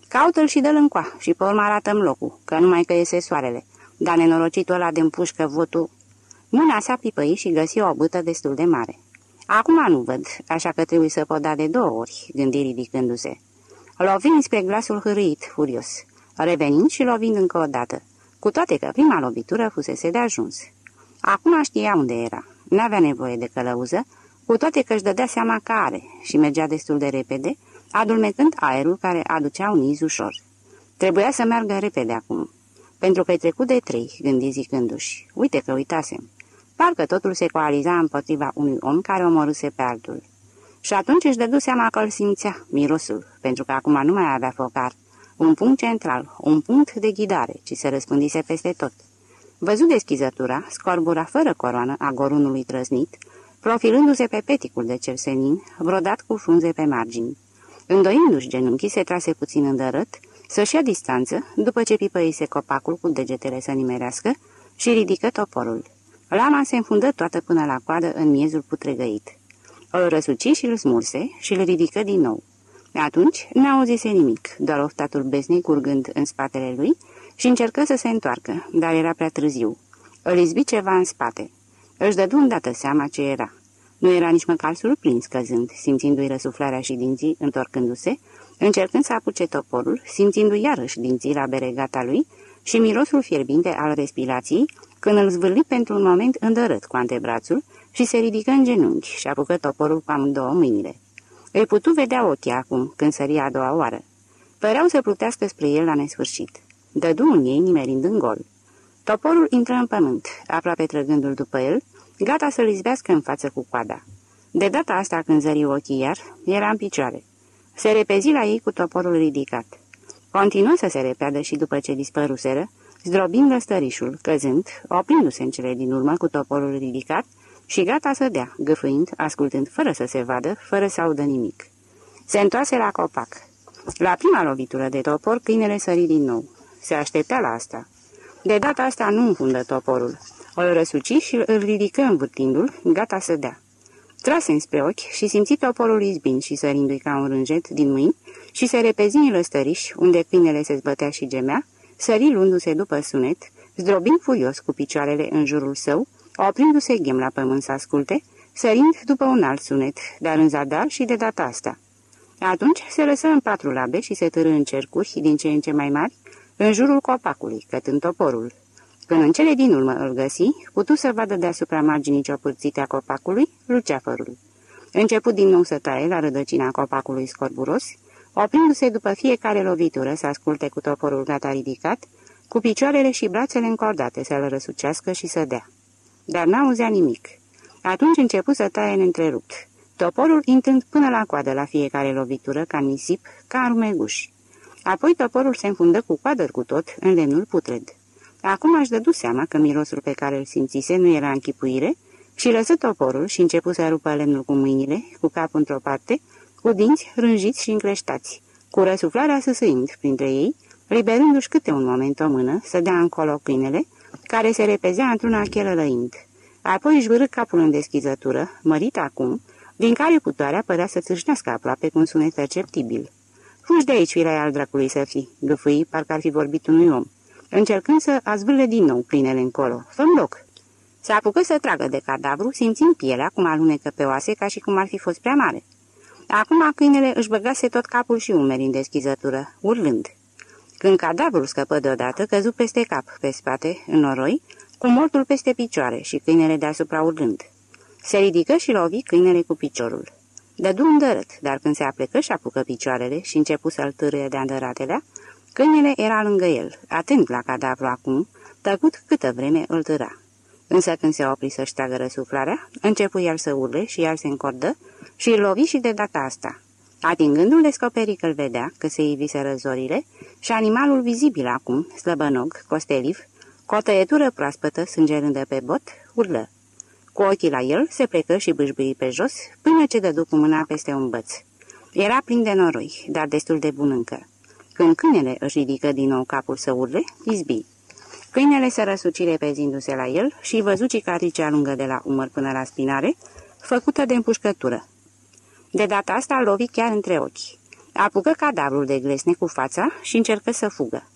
S2: Caută-l și dă-l încoa și pe urmă arată locul, că numai că iese soarele. Dar nenorocitul ăla de împușcă votul... Mâna sa pipăi și găsi o bâtă destul de mare. Acum nu văd, așa că trebuie să pot da de două ori, gândi ridicându-se. Lovind spre glasul hârâit, furios, revenind și lovind încă o dată, cu toate că prima lovitură fusese de ajuns. Acum știa unde era, n-avea nevoie de călăuză, cu toate că își dădea seama că are și mergea destul de repede, adulmecând aerul care aducea un iz ușor. Trebuia să meargă repede acum, pentru că-i trecut de trei, gândi zicându-și. Uite că uitasem. Parcă totul se coaliza împotriva unui om care omorâse pe altul. Și atunci își dădu seama că îl simțea, mirosul, pentru că acum nu mai avea focar. Un punct central, un punct de ghidare, ci se răspândise peste tot. Văzut deschizătura, scorbura fără coroană a gorunului trăznit, profilându-se pe peticul de cersenin, brodat cu frunze pe margini. Îndoindu-și genunchii, se trase puțin îndărât, să-și ia distanță, după ce pipăise copacul cu degetele să nimerească și ridică toporul. Lama se înfundă toată până la coadă în miezul putregăit. O răsuci și îl smurse și îl ridică din nou. Atunci n-auzise nimic, doar oftatul besnei curgând în spatele lui și încercă să se întoarcă, dar era prea târziu. Îl izbi ceva în spate. Își dădu îndată seama ce era. Nu era nici măcar surprins căzând, simțindu-i răsuflarea și dinții întorcându-se, încercând să apuce toporul, simțindu-i iarăși dinții la beregata lui și mirosul fierbinte al respirației, când îl zvârli pentru un moment îndărât cu antebrațul și se ridică în genunchi și apucă toporul cu amândouă mâinile. Îi putu vedea ochii acum, când săria a doua oară. Păreau să plutească spre el la nesfârșit. Dădu în ei, nimerind în gol. Toporul intră în pământ, aproape trăgându-l după el, gata să-l izbească în față cu coada. De data asta, când zări ochii iar, era în picioare. Se repezi la ei cu toporul ridicat. Continuă să se repeadă și după ce dispăruseră, zdrobind lăstărișul, căzând, oprindu-se în cele din urmă cu toporul ridicat și gata să dea, gâfâind, ascultând fără să se vadă, fără să audă nimic. Se întoase la copac. La prima lovitură de topor, câinele sări din nou. Se așteptea la asta. De data asta nu înfundă toporul. Îl răsuci și îl ridică învârtindu-l, gata să dea. Trase înspre ochi și simți toporul izbind și sărindu-i ca un rânjet din mâini și se repezi în lăstăriș, unde câinele se zbătea și gemea, sări luându-se după sunet, zdrobind furios cu picioarele în jurul său, oprindu-se ghem la pământ să asculte, sărind după un alt sunet, dar în zadar și de data asta. Atunci se lăsă în patru labe și se târâ în cercuri din ce în ce mai mari, în jurul copacului, cătând toporul. Când în cele din urmă îl găsi, putu să vadă deasupra marginii ciopârțite a copacului luceafărul. Început din nou să taie la rădăcina copacului scorburos, oprindu-se după fiecare lovitură să asculte cu toporul gata ridicat, cu picioarele și brațele încordate să-l răsucească și să dea. Dar n-auzea nimic. Atunci început să taie neîntrerupt, toporul intrând până la coadă la fiecare lovitură, ca nisip, ca armeguș. Apoi toporul se înfundă cu coadă cu tot în lemnul putred. Acum aș dădu seama că mirosul pe care îl simțise nu era închipuire și lăsă toporul și începu să rupă lemnul cu mâinile, cu capul într-o parte, cu dinți rânjiți și încleștați, cu răsuflarea săsâind printre ei, liberându-și câte un moment o mână să dea încolo câinele, care se repezea într-una chelălăind. Apoi își vârâ capul în deschizătură, mărit acum, din care putoarea părea să țâșnească aproape cu un sunet perceptibil. Fugi de aici, firea al dracului să fii, gâfâi, parcă ar fi vorbit unui om, încercând să azvârle din nou plinele încolo. fă loc! Se apucă să tragă de cadavru, simțind pielea cum alunecă pe oase ca și cum ar fi fost prea mare. Acum câinele își băgase tot capul și umeri în deschizătură, urlând. Când cadavrul scăpă deodată, căzu peste cap, pe spate, în noroi, cu mortul peste picioare și câinele deasupra urlând. Se ridică și lovi câinele cu piciorul. Dădu un dărât, dar când se aplecă și apucă picioarele și începu să-l târâie de andăratelea, câinele era lângă el, atent la cadavru acum, tăcut câtă vreme îl târa. Însă când se opri să-și tragă răsuflarea, începu el să urle și el se încordă și îl lovi și de data asta. Atingându-l, descoperi că-l vedea, că se ivise răzorile și animalul vizibil acum, slăbănog, costeliv, cu o tăietură proaspătă sângerândă pe bot, urlă. Cu ochii la el, se plecă și bâșbâi pe jos, până ce dădu cu mâna peste un băț. Era plin de noroi, dar destul de bun încă. Când câinele își ridică din nou capul să urle, izbi. Câinele se răsuci repezindu-se la el și văzu cicatricea lungă de la umăr până la spinare, făcută de împușcătură. De data asta îl lovi chiar între ochi. Apucă cadavrul de glesne cu fața și încercă să fugă.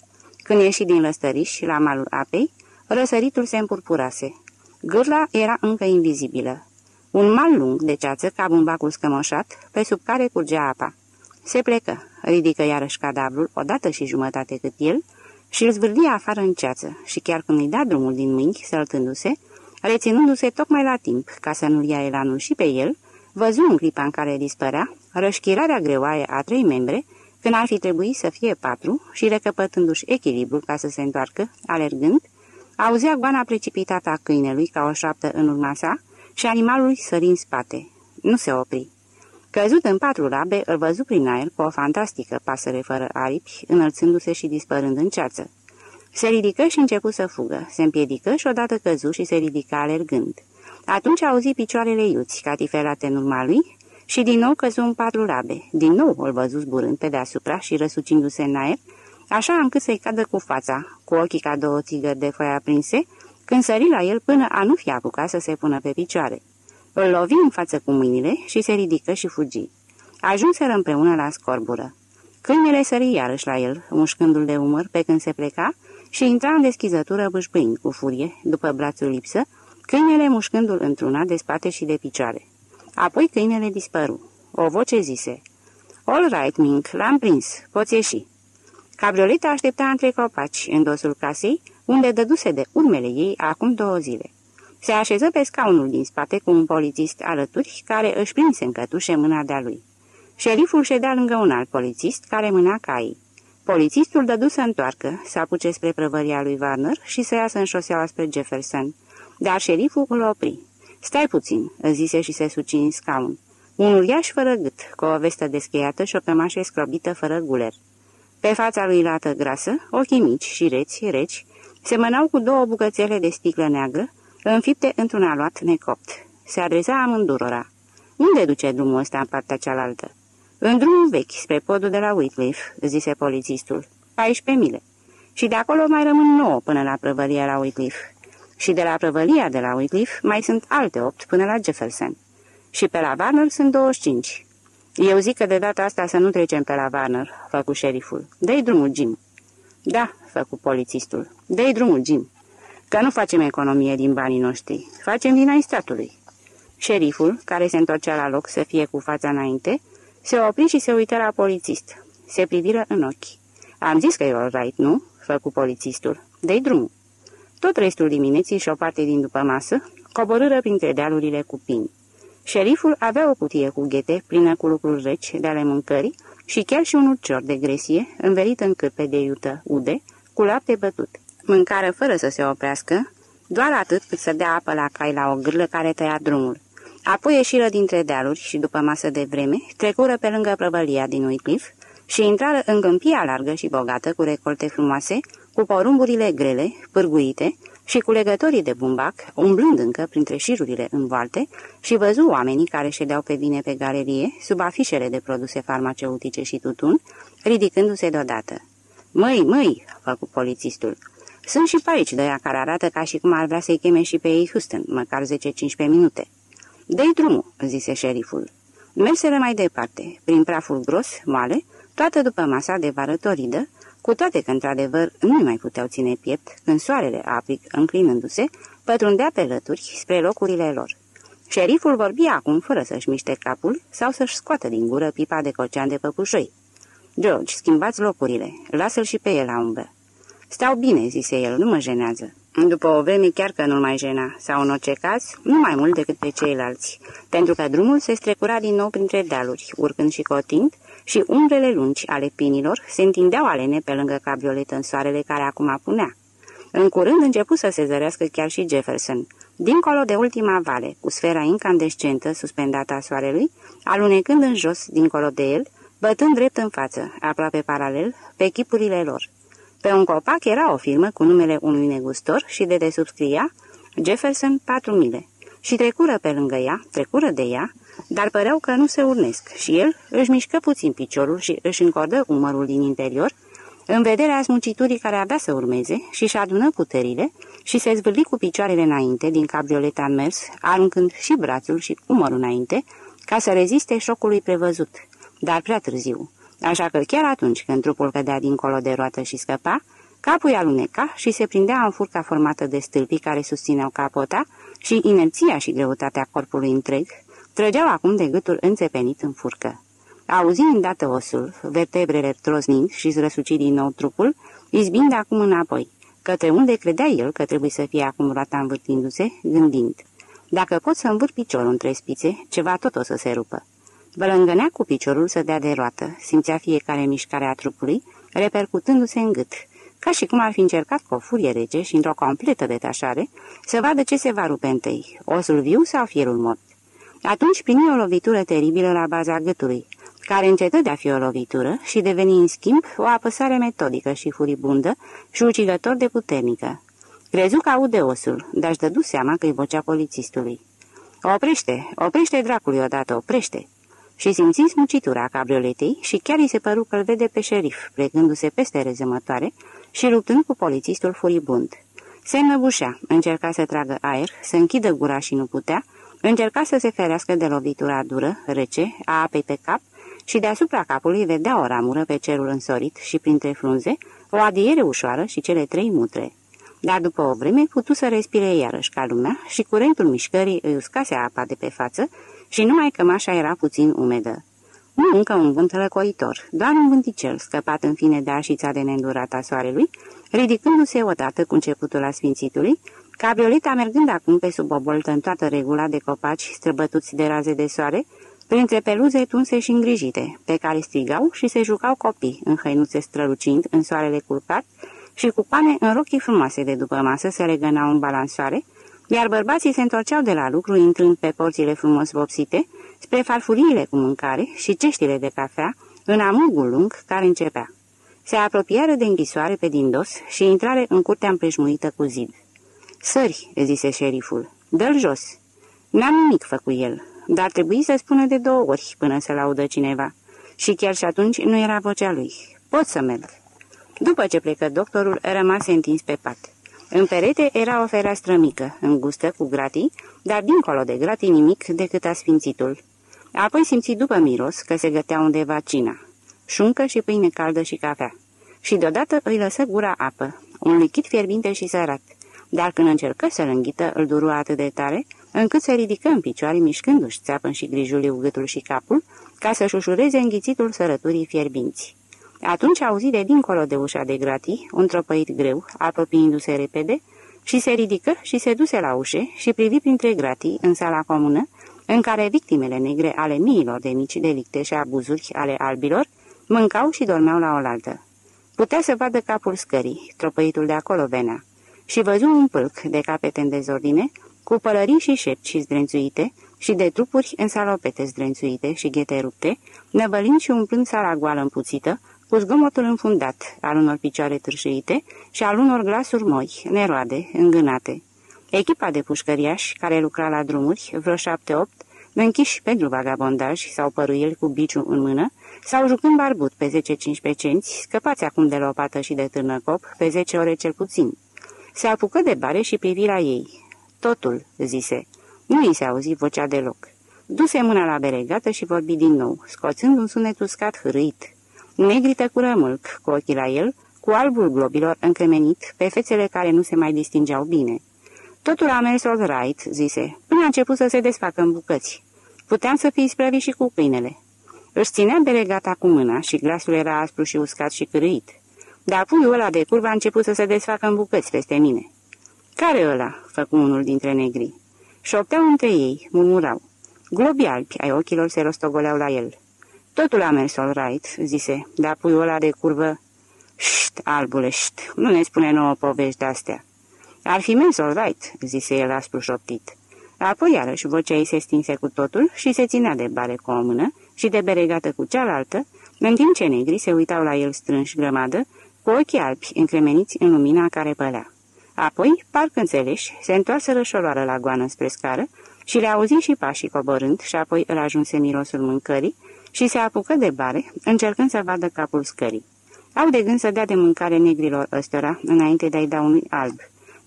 S2: Când ieși din lăstăriș la malul apei, răsăritul se împurpurase. Gârla era încă invizibilă. Un mal lung de ceață ca bumbacul scămoșat, pe sub care curgea apa. Se plecă, ridică iarăși cadavrul, odată și jumătate cât el, și îl zvârlia afară în ceață și chiar când îi da drumul din mâini, săltându-se, reținându-se tocmai la timp ca să nu-l ia elanul și pe el, văzu în clipa în care dispărea rășchirarea greoaie a trei membre, când ar fi trebuit să fie patru și recăpătându-și echilibrul ca să se întoarcă, alergând, auzea goana precipitată a câinelui ca o șoaptă în urma sa și animalul sări în spate. Nu se opri. Căzut în patru labe, îl văzu prin aer cu o fantastică pasăre fără aripi, înălțându-se și dispărând în ceață. Se ridică și începu să fugă, se împiedică și odată căzu și se ridică alergând. Atunci auzi picioarele iuți, catifelate în urma lui, și din nou căzu în patru labe. Din nou îl văzu zburând pe deasupra și răsucindu-se în aer, așa încât să-i cadă cu fața, cu ochii ca două țigări de foi aprinse, când sări la el până a nu fi apucat să se pună pe picioare. Îl lovi în față cu mâinile și se ridică și fugi. Ajunseră împreună la scorbură. Câinele sări iarăși la el, mușcându-l de umăr pe când se pleca și intra în deschizătură bâșbâind cu furie, după brațul lipsă, câinele mușcându-l într-una de spate și de picioare. Apoi câinele dispăru. O voce zise, All right, Mink, l-am prins, poți ieși." Cabrioleta aștepta între copaci, în dosul casei, unde dăduse de urmele ei acum două zile. Se așeză pe scaunul din spate cu un polițist alături, care își prinse în cătușe mâna de-a lui. Șeriful ședea lângă un alt polițist, care mâna caii. Polițistul dădu să întoarcă, să apuce spre prăvăria lui Warner și să iasă în șoseaua spre Jefferson. Dar șeriful îl opri. Stai puțin," zise și se suci în scaun. Un uriaș fără gât, cu o vestă descheiată și o cămașă scrobită fără guler. Pe fața lui lată grasă, ochii mici și reți, reci, semănau cu două bucățele de sticlă neagră, înfipte într-un aluat necopt. Se adresa amândurora. Unde duce drumul ăsta în partea cealaltă?" În drumul vechi, spre podul de la Whitcliffe," zise polițistul. 14 mile. Și de acolo mai rămân 9 până la prăvălia la Whitcliffe. Și de la prăvălia de la Whitcliffe mai sunt alte 8 până la Jefferson. Și pe la Warner sunt 25. Eu zic că de data asta să nu trecem pe la Warner, făcu șeriful. Dă-i drumul, Jim. Da, făcu polițistul. Dă-i drumul, Jim. Că nu facem economie din banii noștri. Facem din ai statului. Șeriful, care se întorcea la loc să fie cu fața înainte, se opri și se uită la polițist. Se priviră în ochi. Am zis că e all right, nu?" făcu polițistul. Dă-i drumul." Tot restul dimineții și o parte din după masă coborâră printre dealurile cu pini. Șeriful avea o cutie cu ghete plină cu lucruri reci de ale mâncării și chiar și un ucior de gresie învelit în cârpe de iută ude cu lapte bătut. Mâncară fără să se oprească, doar atât cât să dea apă la cai la o gârlă care tăia drumul. Apoi ieșiră dintre dealuri și după masă de vreme, trecură pe lângă prăvălia din Wycliffe și intrară în câmpia largă și bogată cu recolte frumoase, cu porumburile grele, pârguite și cu legătorii de bumbac, umblând încă printre șirurile învoalte și văzu oamenii care ședeau pe bine pe galerie, sub afișele de produse farmaceutice și tutun, ridicându-se deodată. Măi, măi!" făcut polițistul. Sunt și pe aici de aia care arată ca și cum ar vrea să-i cheme și pe ei Houston, măcar 10-15 minute." Dă-i drumul," zise șeriful. Merseră mai departe, prin praful gros, moale, toată după masa de vară toridă, cu toate că, într-adevăr, nu mai puteau ține piept când soarele aplic, înclinându-se, pătrundea pe lături spre locurile lor. Șeriful vorbi acum fără să-și miște capul sau să-și scoată din gură pipa de cocean de păpușoi. George, schimbați locurile, lasă-l și pe el la umbră. Stau bine, zise el, nu mă jenează. După o vreme chiar că nu mai jena, sau în orice caz, nu mai mult decât pe ceilalți, pentru că drumul se strecura din nou printre dealuri, urcând și cotind, și umbrele lungi ale pinilor se întindeau alene pe lângă cabrioletă în soarele care acum apunea. În curând începu să se zărească chiar și Jefferson, dincolo de ultima vale, cu sfera incandescentă suspendată a soarelui, alunecând în jos, dincolo de el, bătând drept în față, aproape paralel, pe chipurile lor. Pe un copac era o firmă cu numele unui negustor și de desubt scria Jefferson 4000 și trecură pe lângă ea, trecură de ea, dar păreau că nu se urnesc și el își mișcă puțin piciorul și își încordă umărul din interior, în vederea smuciturii care avea să urmeze și-și adună puterile și se zvârli cu picioarele înainte din cabrioleta în mers, aruncând și brațul și umărul înainte, ca să reziste șocului prevăzut, dar prea târziu. Așa că chiar atunci când trupul cădea dincolo de roată și scăpa, capul aluneca și se prindea în furca formată de stâlpii care susțineau capota și inerția și greutatea corpului întreg trăgeau acum de gâtul înțepenit în furcă. Auzi îndată osul, vertebrele trosnind și zrăsuci din nou trupul, izbind acum înapoi, către unde credea el că trebuie să fie acum roata învârtindu-se, gândind. Dacă pot să învârt piciorul între spițe, ceva tot o să se rupă. Vălângănea cu piciorul să dea de roată, simțea fiecare mișcare a trupului, repercutându-se în gât, ca și cum ar fi încercat cu o furie rece și într-o completă detașare să vadă ce se va rupe întâi, osul viu sau fierul mort. Atunci primi o lovitură teribilă la baza gâtului, care încetă de a fi o lovitură și deveni în schimb o apăsare metodică și furibundă și ucigător de puternică. Crezu că aude osul, dar își dădu seama că-i vocea polițistului. Oprește, oprește dracului odată, oprește!" Și simți smucitura cabrioletei și chiar îi se păru că îl vede pe șerif, plecându-se peste rezemătoare și luptând cu polițistul furibund. Se înăbușea, încerca să tragă aer, să închidă gura și nu putea, încerca să se ferească de lovitura dură, rece, a apei pe cap și deasupra capului vedea o ramură pe cerul însorit și printre frunze, o adiere ușoară și cele trei mutre. Dar după o vreme putu să respire iarăși ca lumea și curentul mișcării îi uscase apa de pe față și numai că mașa era puțin umedă. Nu încă un vânt răcoitor, doar un vânticel scăpat în fine de așița de neîndurat a soarelui, ridicându-se odată cu începutul asfințitului, cabrioleta mergând acum pe sub o boltă în toată regula de copaci străbătuți de raze de soare, printre peluze tunse și îngrijite, pe care strigau și se jucau copii în hăinuțe strălucind în soarele culcat și cu pane în rochii frumoase de după masă se legănau în balansoare, iar bărbații se întorceau de la lucru intrând pe porțile frumos vopsite spre farfuriile cu mâncare și ceștile de cafea în amugul lung care începea. Se apropiară de închisoare pe din dos și intrare în curtea împrejmuită cu zid. Sări, zise șeriful, dă-l jos. N-am nimic făcut el, dar trebuie să spună de două ori până să laudă cineva. Și chiar și atunci nu era vocea lui. Pot să merg. După ce plecă doctorul, rămase întins pe pat. În perete era o fereastră mică, îngustă, cu gratii, dar dincolo de gratii nimic decât asfințitul. Apoi simți după miros că se gătea undeva cina. Șuncă și pâine caldă și cafea. Și deodată îi lăsă gura apă, un lichid fierbinte și sărat. Dar când încercă să-l înghită, îl duru atât de tare, încât se ridică în picioare, mișcându-și țeapă și grijuliu gâtul și capul, ca să-și ușureze înghițitul sărăturii fierbinți. Atunci auzi de dincolo de ușa de gratii, un tropăit greu, apropiindu-se repede, și se ridică și se duse la ușe și privi printre gratii în sala comună, în care victimele negre ale miilor de mici delicte și abuzuri ale albilor mâncau și dormeau la oaltă. Putea să vadă capul scării, tropăitul de acolo venea, și văzu un pâlc de capete în dezordine, cu pălării și șepci zdrențuite și de trupuri în salopete zdrențuite și ghete rupte, năvălind și umplând sala goală împuțită, cu zgomotul înfundat al unor picioare târșuite și al unor glasuri moi, neroade, îngânate. Echipa de pușcăriași care lucra la drumuri, vreo șapte-opt, închiși pentru vagabondaj sau păruieli cu biciu în mână, sau jucând barbut pe 10-15 cenți, scăpați acum de lopată și de târnăcop, pe 10 ore cel puțin. Se apucă de bare și privi la ei. Totul, zise. Nu i se auzi vocea deloc. Duse mâna la beregată și vorbi din nou, scoțând un sunet uscat hârâit. Negrită cu rămâlc, cu ochii la el, cu albul globilor încremenit, pe fețele care nu se mai distingeau bine. Totul a mers all right, zise, până a început să se desfacă în bucăți. Puteam să fii sprăvi și cu câinele. Își ținea belegata cu mâna și glasul era aspru și uscat și cârâit. Dar puiul ăla de curvă a început să se desfacă în bucăți peste mine. Care ăla?" făcu unul dintre negri. Șopteau între ei, murmurau. Globi albi ai ochilor se rostogoleau la el. Totul a mers all right," zise, dar puiul ăla de curvă... Șt, albule, șt, nu ne spune nouă povești de-astea." Ar fi mers all right," zise el aspru șoptit. Apoi iarăși vocea ei se stinse cu totul și se ținea de bare cu o mână și de beregată cu cealaltă, în timp ce negrii se uitau la el strânși grămadă, cu ochii albi încremeniți în lumina care pălea. Apoi, parcă înțeleși, se întoarse rășoroară la goană spre scară și le auzi și pașii coborând și apoi îl ajunse mirosul mâncării și se apucă de bare, încercând să vadă capul scării. Au de gând să dea de mâncare negrilor ăstora înainte de a-i da unui alb,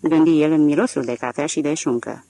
S2: gândi el în mirosul de cafea și de șuncă.